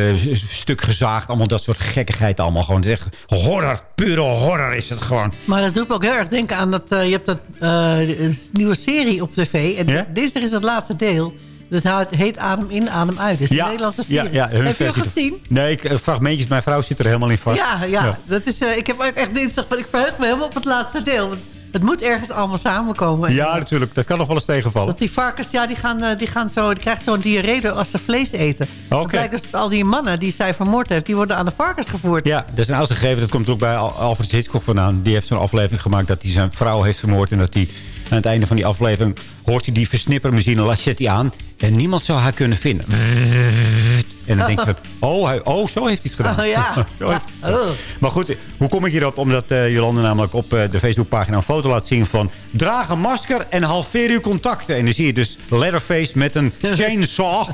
S4: stuk gezaagd. Allemaal dat soort gekkigheid allemaal. Gewoon, het is echt horror, pure horror is het gewoon.
S5: Maar dat doet me ook heel erg denken aan dat... eh, je hebt dat nieuwe serie op tv. En
S4: Ja?
S5: dinsdag is het laatste deel. Dat heet- heet Adem in, Adem uit. Dat is een Nederlandse serie.
S4: Ja, ja,
S5: Heb je
S4: versie.
S5: gezien?
S4: Nee, ik, eh, fragmentjes. Mijn vrouw zit er helemaal in vast.
S5: Ja, ja, Dat is, eh, ik heb ook echt dinsdag... Ik verheug me helemaal op het laatste deel. Het moet ergens allemaal samenkomen.
S4: Ja, natuurlijk. Dat kan nog wel eens tegenvallen.
S5: Want die varkens, ja, die, gaan, eh, die, gaan zo, die krijgen zo'n diarree als ze vlees eten.
S4: Oké.
S5: Blijkt dus dat al die mannen die zij vermoord heeft... die worden aan de varkens gevoerd.
S4: Ja, dat is een oud gegeven. Dat komt ook bij Al- Alfred Hitchcock vandaan. Die heeft zo'n aflevering gemaakt dat hij zijn vrouw heeft vermoord. En dat hij aan het einde van die aflevering hoort hij die versnippermachine. Zet hij aan. En niemand zou haar kunnen vinden. En dan denk je van, oh, hij, oh, zo heeft hij het gedaan.
S5: Oh, ja.
S4: Heeft.
S5: Oh.
S4: Maar goed, hoe kom ik hierop? Omdat eh, Jolande namelijk op eh, de Facebookpagina een foto laat zien van... draag een masker en halveer uw contacten. En dan zie je dus Leatherface met een chainsaw.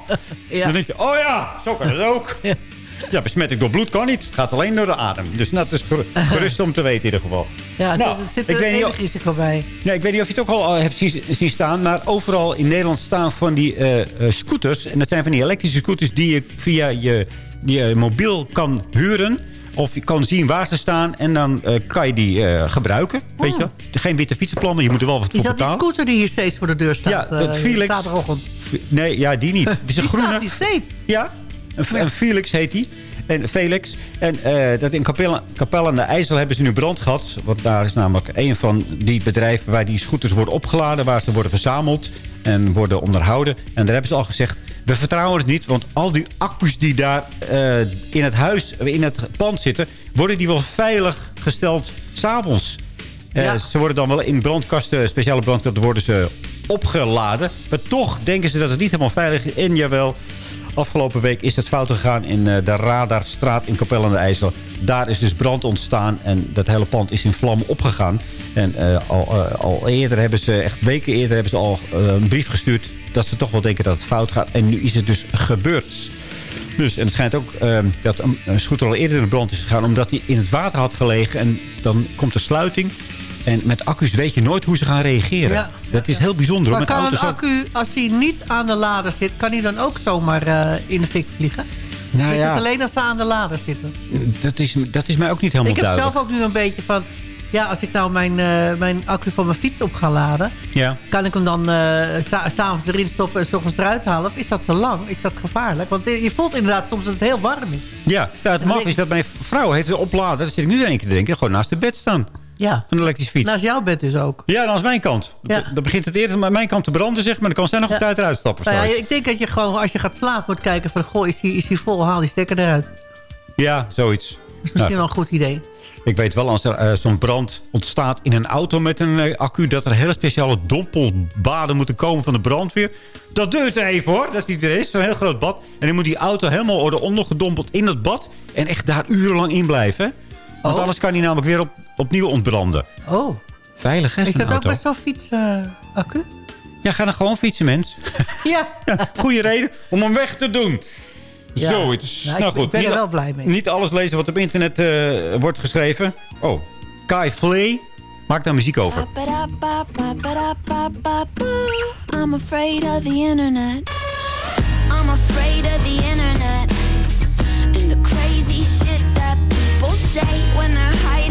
S5: Ja.
S4: Dan denk je, oh ja, zo kan het ook. Ja, besmetting door bloed kan niet. Gaat alleen door de adem. Dus dat is ger- gerust om te weten in ieder geval.
S5: Ja,
S4: Nou,
S5: zit
S4: ik
S5: er
S4: weet niet
S5: enig risico bij.
S4: Ja, ik weet niet of je het ook al eh, hebt zien, staan. Maar overal in Nederland staan van die eh, eh, scooters. En dat zijn van die elektrische scooters die je via je, je mobiel kan huren. Of je kan zien waar ze staan. En dan kan je die gebruiken. Weet je? Geen witte fietsenplan, maar je moet er wel wat
S5: Is
S4: voor
S5: dat die scooter die hier steeds voor de deur staat?
S4: Ja, dat Felix. Nee, ja, die niet. Het is een
S5: Die
S4: groene.
S5: staat die steeds.
S4: Ja, een, een Felix heet die. En Felix. En eh, dat in Capelle, Capelle aan de IJssel hebben ze nu brand gehad. Want daar is namelijk een van die bedrijven waar die scooters worden opgeladen. Waar ze worden verzameld en worden onderhouden. En daar hebben ze al gezegd, we vertrouwen het niet. Want al die accu's die daar eh, in het huis, in het pand zitten... worden die wel veilig gesteld s'avonds. Eh,
S5: Ja.
S4: Ze worden dan wel in brandkasten, speciale brandkasten worden ze opgeladen. Maar toch denken ze dat het niet helemaal veilig is. En jawel, afgelopen week is het fout gegaan in eh, de Radarstraat in Capelle aan de IJssel. Daar is dus brand ontstaan en dat hele pand is in vlammen opgegaan. En eh, al, eh, al eerder hebben ze, echt weken eerder hebben ze al een brief gestuurd... dat ze toch wel denken dat het fout gaat. En nu is het dus gebeurd. Dus, en het schijnt ook ehm, dat een, een scooter al eerder in de brand is gegaan... omdat hij in het water had gelegen. En dan komt de sluiting. En met accu's weet je nooit hoe ze gaan reageren.
S5: Ja.
S4: Dat is heel bijzonder.
S5: Maar
S4: met
S5: kan een
S4: auto's
S5: accu, als hij niet aan de lader zit... kan hij dan ook zomaar eh, in de fik vliegen?
S4: Nou
S5: is
S4: ja.
S5: het alleen als ze aan de lader zitten?
S4: Dat is, dat is mij ook niet helemaal
S5: Ik heb
S4: duidelijk.
S5: zelf ook nu een beetje van... Ja, als ik nou mijn, eh, mijn accu van mijn fiets op ga laden...
S4: Ja.
S5: kan ik hem dan sa- s'avonds erin stoppen en s ochtends eruit halen? Of is dat te lang? Is dat gevaarlijk? Want je voelt inderdaad soms dat het heel warm is.
S4: Ja, ja het mag is dat mijn vrouw heeft een oplader. Dat zit ik nu in één keer te denken. Gewoon naast de bed staan.
S5: Ja.
S4: Een elektrische fiets.
S5: Naast jouw bed dus ook.
S4: Ja, dan is mijn kant.
S5: Ja.
S4: Dan begint het eerder aan mijn kant te branden, zeg maar. Dan kan zij nog
S5: Ja.
S4: op tijd eruit stappen.
S5: Nou ja, ik denk dat je gewoon, als je gaat slapen, moet kijken van... Goh, is die, is die vol? Haal die stekker eruit.
S4: ja, zoiets.
S5: Dat is misschien
S4: Nou,
S5: wel een goed idee.
S4: Ik weet wel, als er eh, zo'n brand ontstaat in een auto met een eh, accu... dat er hele speciale dompelbaden moeten komen van de brandweer. Dat duurt even hoor, dat die er is. Zo'n heel groot bad. En dan moet die auto helemaal worden ondergedompeld in dat bad. En echt daar urenlang in blijven. Want
S5: Oh.
S4: anders kan die namelijk weer op, opnieuw ontbranden.
S5: Oh,
S4: Veilig hè,
S5: is dat ook met zo'n fiets eh, accu?
S4: Ja, ga dan gewoon fietsen, mens.
S5: Ja.
S4: Goede reden om hem weg te doen.
S5: Ja.
S4: Zoiets.
S5: Ik-
S4: nou goed,
S5: ik ben er
S4: niet,
S5: wel blij mee.
S4: Niet alles lezen wat op internet eh, wordt geschreven. Oh, Kai Flay maakt daar muziek over.
S16: I'm afraid of the internet. I'm afraid of the internet. And the crazy shit that people say when they're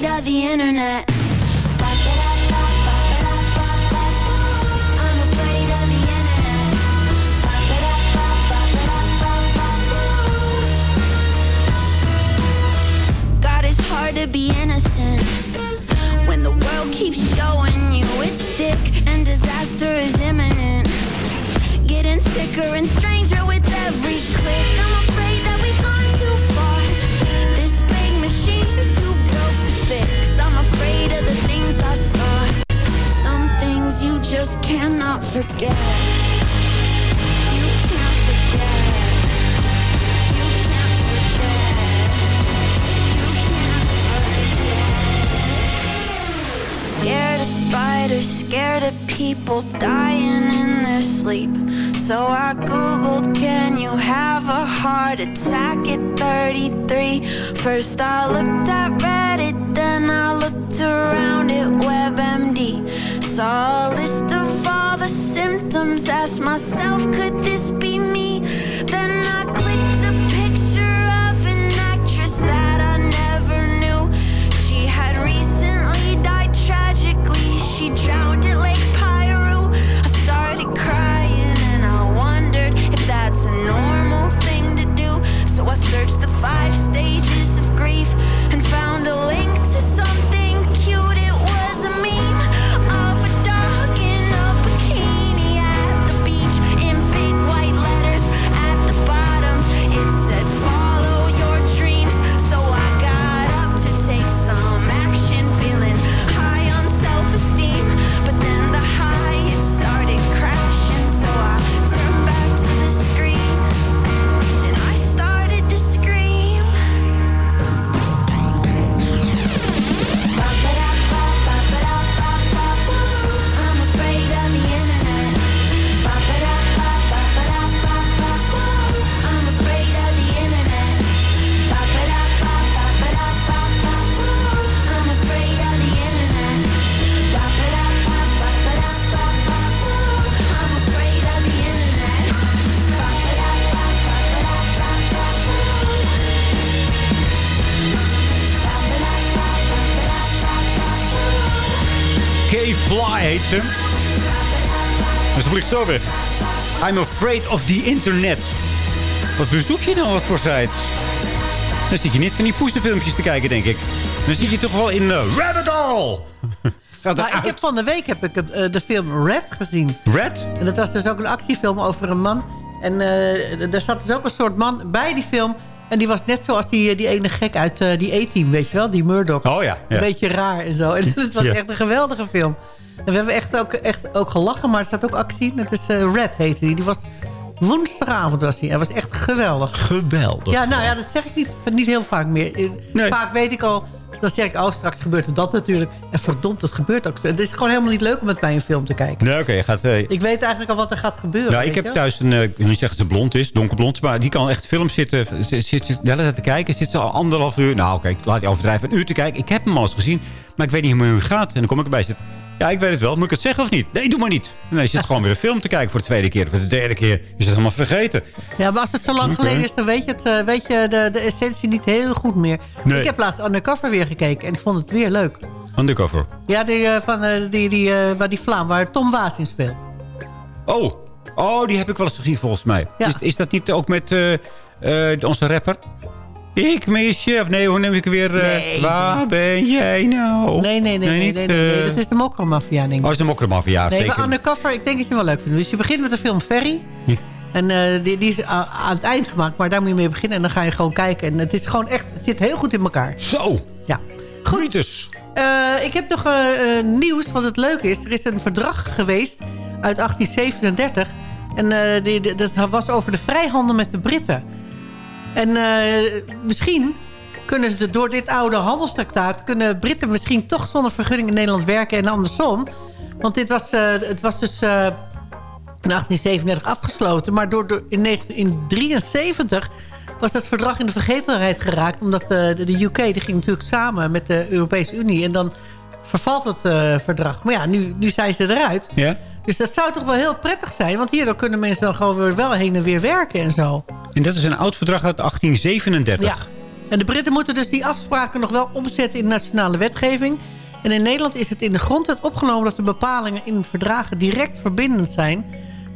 S16: afraid of the internet. God, it's hard to be innocent when the world keeps showing you it's thick and disaster is imminent. Getting sicker and stranger with every click. Cannot forget, you can't forget. You can't forget. Scared of spiders, scared of people dying in their sleep. So I googled, can you have a heart attack at 33? First I looked at Reddit, then I looked around at WebMD. Saw a list of symptoms, asked myself, could this be me? Afraid of the internet.
S4: Wat bezoek je nou wat voor sites? Dan zit je niet van die poestenfilmpjes te kijken, denk ik. Dan zit je toch wel in de rabbit hole. Gaat
S5: Maar ik heb van de week heb ik het, eh, de film Red gezien.
S4: Red?
S5: En dat was dus ook een actiefilm over een man. En eh daar zat dus ook een soort man bij die film. En die was net zoals die, die ene gek uit eh, die A-team, weet je wel? Die Murdoch.
S4: Oh ja. ja.
S5: Een beetje raar en zo. En het was
S4: Ja.
S5: echt een geweldige film. En we hebben echt ook, echt ook gelachen, maar er staat ook actie. Het is eh, Red heette die. Die was woensdagavond was hij. Hij was echt geweldig.
S4: Geweldig.
S5: Ja, nou ja, dat zeg ik niet, niet heel vaak meer. Eh,
S4: Nee.
S5: Vaak weet ik al, dan zeg ik, oh, straks gebeurt er dat natuurlijk. En verdomd, dat gebeurt ook. Het is gewoon helemaal niet leuk om met mij een film te kijken.
S4: Nee, oké, gaat... eh,
S5: Ik weet eigenlijk al wat er gaat gebeuren.
S4: nou, ik heb
S5: je
S4: thuis een... eh, nu zeggen ze blond is, donkerblond. Maar die kan echt films zitten... Zit, zit, te kijken. Zit ze al anderhalf uur... Nou, oké, laat je overdrijven. Een uur te kijken. Ik heb hem al eens gezien. Maar ik weet niet hoe het gaat. En dan kom ik erbij zitten. Ja, ik weet het wel. Moet ik het zeggen of niet? Nee, doe maar niet. Nee, je zit gewoon weer een film te kijken voor de tweede keer. Voor de derde keer. Je zit helemaal vergeten.
S5: Ja, maar als het zo lang geleden is, dan weet je, het, eh, weet je de, de essentie niet heel goed meer.
S4: Nee.
S5: Ik heb laatst Undercover weer gekeken en ik vond het weer leuk.
S4: Undercover.
S5: Ja, die, eh, van, eh, die, die, waar die Vlaam, waar Tom Waas in speelt.
S4: Oh. Oh, die heb ik wel eens gezien volgens mij.
S5: Ja.
S4: Is, is dat niet ook met onze rapper? Ik mis je. Of nee, hoe neem ik weer? eh,
S5: Nee,
S4: waar ben jij nou?
S5: Nee, nee, nee, nee,
S4: niet,
S5: nee, nee, nee,
S4: eh,
S5: dat is de Mokromafia, denk ik.
S4: Oh, is de mokromafia,
S5: nee,
S4: zeker.
S5: Undercover, ik denk dat je hem wel leuk vindt. Dus je begint met de film Ferry.
S4: Ja.
S5: En eh, die, die is aan het eind gemaakt, maar daar moet je mee beginnen. En dan ga je gewoon kijken. En het is gewoon echt, het zit heel goed in elkaar.
S4: Zo.
S5: Ja.
S4: Goed. dus.
S5: Ik heb nog nieuws, wat het leuke is. Er is een verdrag geweest uit 1837. En die, die- dat was over de vrijhandel met de Britten. En eh, misschien kunnen ze door dit oude handelstraktaat... kunnen Britten misschien toch zonder vergunning in Nederland werken en andersom. Want dit was, eh, het was dus eh, in 1837 afgesloten. Maar door, in 1973 was dat verdrag in de vergetelheid geraakt. Omdat de, de UK die ging natuurlijk samen met de Europese Unie. En dan vervalt het verdrag. Maar ja, nu, nu zijn ze eruit.
S4: Ja?
S5: Dus dat zou toch wel heel prettig zijn. Want hierdoor kunnen mensen dan gewoon weer wel heen en weer werken en zo.
S4: En dat is een oud verdrag uit 1837.
S5: Ja. En de Britten moeten dus die afspraken nog wel omzetten in nationale wetgeving. En in Nederland is het in de grondwet opgenomen... dat de bepalingen in verdragen direct verbindend zijn.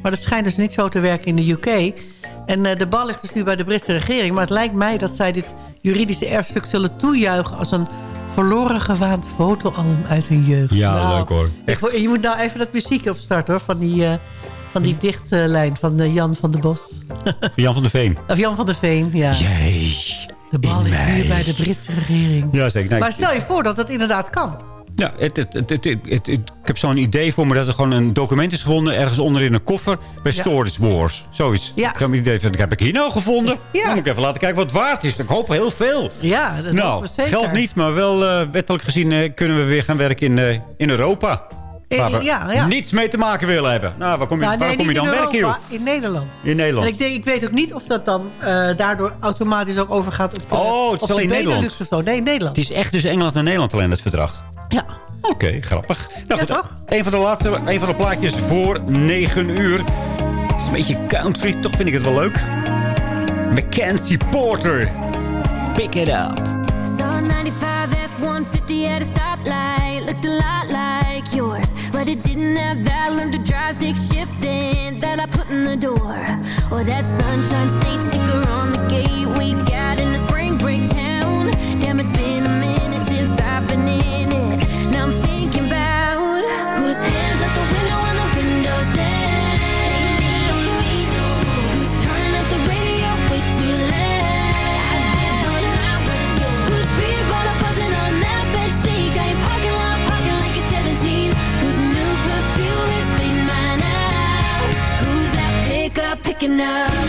S5: Maar dat schijnt dus niet zo te werken in de UK. En eh, de bal ligt dus nu bij de Britse regering. Maar het lijkt mij dat zij dit juridische erfstuk zullen toejuichen... als een verloren gewaand fotoalbum uit hun jeugd.
S4: Ja,
S5: Nou,
S4: leuk hoor.
S5: je moet nou even dat muziekje opstarten hoor. Van die, eh, van die dichtlijn van eh, Jan van de Bos.
S4: Jan van der Veen.
S5: Of Jan van der Veen, ja.
S4: Jee.
S5: De bal ligt nu bij de Britse regering.
S4: Ja, zeker. Nee,
S5: maar
S4: ik-
S5: stel je voor dat dat inderdaad kan.
S4: Ja, het, het, ik heb zo'n idee voor me dat er gewoon een document is gevonden... ergens onder in een koffer bij
S5: Ja.
S4: Storage Wars. Zoiets.
S5: Ja.
S4: Ik heb een idee van, heb ik hier nou gevonden?
S5: Ja.
S4: Dan moet ik even laten kijken wat het waard is. Ik hoop heel veel.
S5: Ja, dat
S4: nou,
S5: zeker.
S4: geld niet, maar wel eh, wettelijk gezien eh, kunnen we weer gaan werken in, eh, in Europa. Waar we
S5: ja, ja.
S4: niets mee te maken willen hebben. Nou, waar kom je,
S5: Nou,
S4: waar kom je dan
S5: in
S4: werken, joh?
S5: In Nederland.
S4: In Nederland.
S5: En ik, denk, ik weet ook niet of dat dan daardoor automatisch ook overgaat op de,
S4: Oh, het is alleen
S5: de
S4: Nederland.
S5: Nee, Nederland.
S4: Het is echt dus Engeland en Nederland alleen het verdrag.
S5: Ja.
S4: Oké, grappig. Nou,
S5: Ja,
S4: goed,
S5: toch?
S4: Een van de laatste, een van de plaatjes voor 9 uur. Het is een beetje country, toch vind ik het wel leuk. Mackenzie Porter. Pick it up.
S12: Saw 95 F-150 at a stoplight Looked a lot like yours But it didn't have that learn to drive stick shifting That I put in the door Or that sunshine state sticker on the gate We got in the spring break town Damn, it's been a minute since I've been in waking up.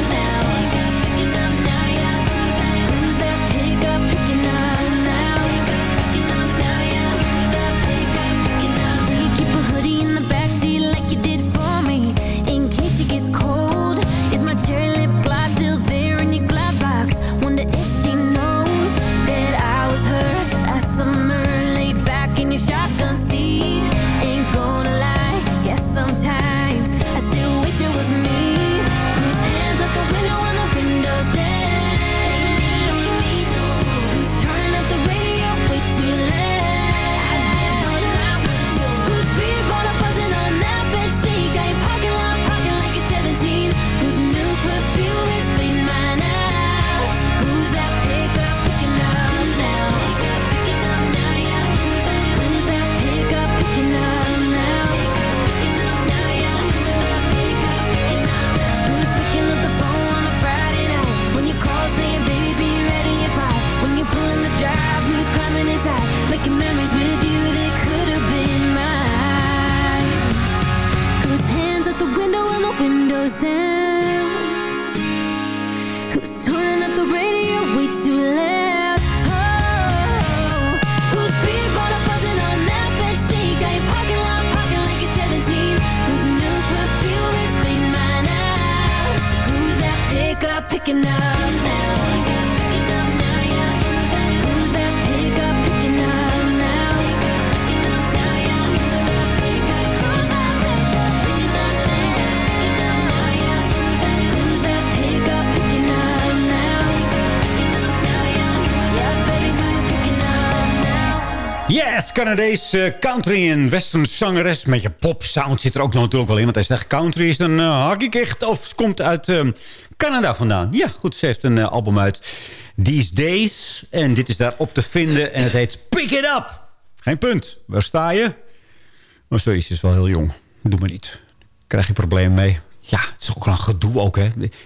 S12: Yes,
S4: Canadees eh, country en western zangeres. Met je pop sound zit er ook natuurlijk wel in. Want hij zegt country is een uh, echt of komt uit eh, Canada vandaan. Ja, goed, ze heeft een eh, album uit These Days. En dit is daarop te vinden en het heet Pick It Up. Geen punt. Waar sta je? Maar zoiets is wel heel jong. Doe maar niet. Krijg je problemen mee. Ja, het is ook wel een gedoe ook, hè.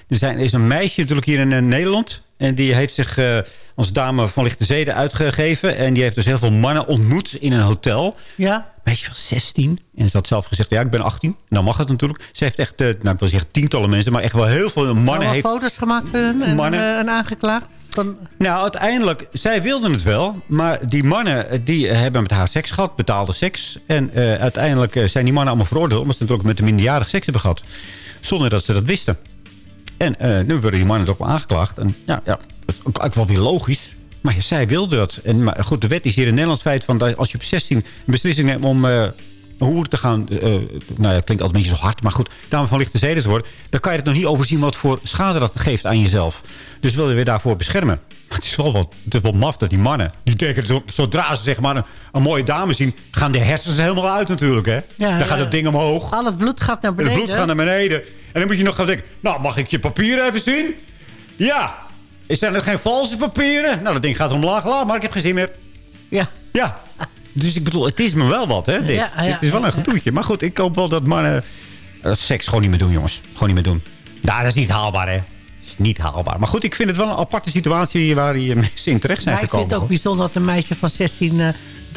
S4: Er, zijn, is een meisje natuurlijk hier in Nederland. En die heeft zich eh, als dame van lichte zeden uitgegeven. En die heeft dus heel veel mannen ontmoet in een hotel.
S5: Ja.
S4: Meisje van 16. En ze had zelf gezegd, ja, ik ben 18. Nou mag het natuurlijk. Ze heeft echt, eh, nou ik wil zeggen tientallen mensen... maar echt wel heel veel mannen heeft...
S5: foto's gemaakt van hun en,
S4: Mannen.
S5: eh, en aangeklaagd. Van,
S4: Nou, uiteindelijk, zij wilden het wel. Maar die mannen, eh, die hebben met haar seks gehad. Betaalde seks. En eh, uiteindelijk eh, zijn die mannen allemaal veroordeeld... omdat ze natuurlijk met een minderjarig seks hebben gehad. Zonder dat ze dat wisten. En eh, nu worden die mannen ook wel aangeklaagd. En ja, ja, dat is ook eigenlijk wel weer logisch. Maar zij wilde dat. En maar goed, de wet is hier in Nederland feit van... dat als je op 16 een beslissing neemt om... eh, hoe te gaan, eh, nou ja, klinkt altijd een beetje zo hard, maar goed, dame van lichte zeden te worden, dan kan je het nog niet overzien wat voor schade dat geeft aan jezelf. Dus wil je weer daarvoor beschermen. Maar het is wel wat, het is wel maf dat die mannen, die denken, zo- zodra ze zeg maar een, een mooie dame zien, gaan de hersens helemaal uit natuurlijk, hè. dan
S5: ja.
S4: gaat het ding omhoog.
S5: al het bloed gaat naar
S4: En
S5: beneden.
S4: het bloed gaat naar beneden. En dan moet je nog gaan denken, nou, mag ik je papieren even zien? Ja. Zijn er geen valse papieren? Nou, dat ding gaat omlaag, laat maar, ik heb geen zin meer.
S5: Ja.
S4: Ja. Dus ik bedoel, het is me wel wat, hè, dit.
S5: Ja, ja,
S4: dit is wel een gedoetje. Maar goed, ik hoop wel dat mannen eh, seks gewoon niet meer doen, jongens. Gewoon niet meer doen. Nou, dat is niet haalbaar, hè. Dat is niet haalbaar. Maar goed, ik vind het wel een aparte situatie waar die mensen in terecht zijn
S5: Maar ik
S4: gekomen.
S5: vind het ook bijzonder dat een meisje van 16 eh,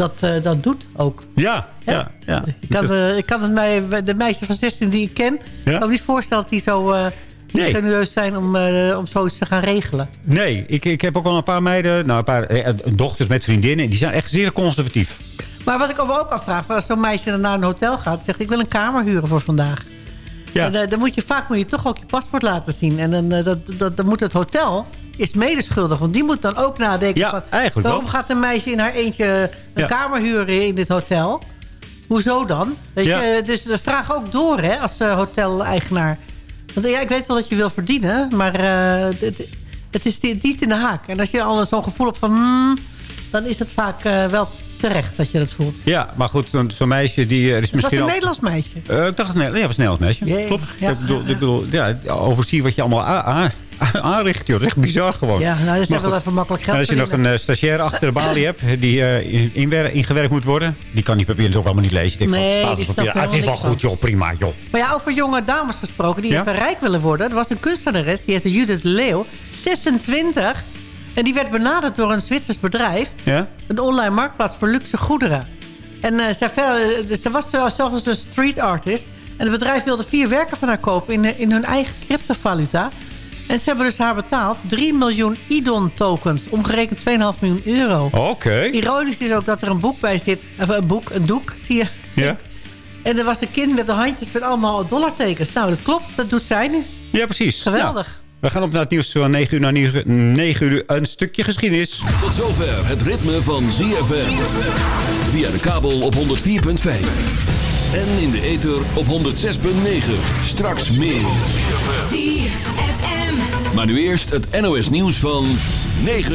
S5: dat, eh, dat doet ook.
S4: Ja, ja, ja.
S5: Ik kan, eh, ik kan het mij, de meisjes van 16 die ik ken...
S4: Ja?
S5: ook niet voorstellen dat die zo uh,
S4: Nee.
S5: genereus zijn om, om zoiets te gaan regelen.
S4: Nee, ik, ik heb ook wel een paar meiden, nou, een paar eh, dochters met vriendinnen. Die zijn echt zeer conservatief.
S5: Maar wat ik me ook afvraag, als zo'n meisje naar een hotel gaat... zegt ik wil een kamer huren voor vandaag.
S4: Ja.
S5: En, dan moet je vaak moet je toch ook je paspoort laten zien. En dan, eh, dat, dat, dan moet het hotel is medeschuldig. Want die moet dan ook nadenken
S4: Ja,
S5: van...
S4: eigenlijk
S5: waarom
S4: wel.
S5: gaat een meisje in haar eentje een
S4: Ja.
S5: kamer huren in dit hotel? Hoezo dan? Weet
S4: Ja.
S5: je, dus de vraag ook door hè, als eh, hotel-eigenaar. Want ja, ik weet wel dat je wil verdienen, maar eh, het, het is niet niet in de haak. En als je al zo'n gevoel hebt van... hmm, dan is het vaak eh, wel terecht dat je dat voelt.
S4: Ja, maar goed, zo'n meisje die eh, er is
S5: Het was
S4: misschien
S5: een
S4: al...
S5: Nederlands meisje.
S4: Eh, ik dacht, het nee, ja, was een Nederlands meisje.
S5: Jee,
S4: Klopt.
S5: ja,
S4: ik bedoel, ik bedoel ja, overzie wat je allemaal aanricht. Joh. Dat is echt bizar gewoon.
S5: Ja, nou, dat is
S4: Maar
S5: wel even makkelijk geld
S4: En als je nog een eh, stagiair achter de balie hebt... die eh, ingewerkt moet worden... die kan die papieren ook allemaal niet lezen. Ik denk,
S5: Nee,
S4: van,
S5: die
S4: Ah, het is wel goed, joh. Prima, joh.
S5: Maar ja, over jonge dames gesproken die
S4: Ja?
S5: even rijk willen worden. Er was een kunstenares, die heette Judith Leeuw, 26. En die werd benaderd door een Zwitsers bedrijf.
S4: Ja?
S5: Een online marktplaats voor luxe goederen. En eh, zij, dus ze was zelfs een street artist. En het bedrijf wilde vier werken van haar kopen in, in hun eigen cryptovaluta. En ze hebben dus haar betaald 3 miljoen IDON tokens. Omgerekend 2,5 miljoen euro.
S4: Oké.
S5: Ironisch is ook dat er een boek bij zit. Of een boek, een doek, zie je.
S4: Ja?
S5: En er was een kind met de handjes met allemaal dollartekens. Nou, dat klopt. Dat doet zij nu.
S4: Ja, precies.
S5: Geweldig.
S4: Nou, we gaan op naar het nieuws van 9 uur naar 9, 9 uur. Een stukje geschiedenis.
S2: Tot zover het ritme van ZFM. Via de kabel op 104.5. En in de ether op 106.9. Straks meer. Maar nu eerst het NOS nieuws van 9 uur.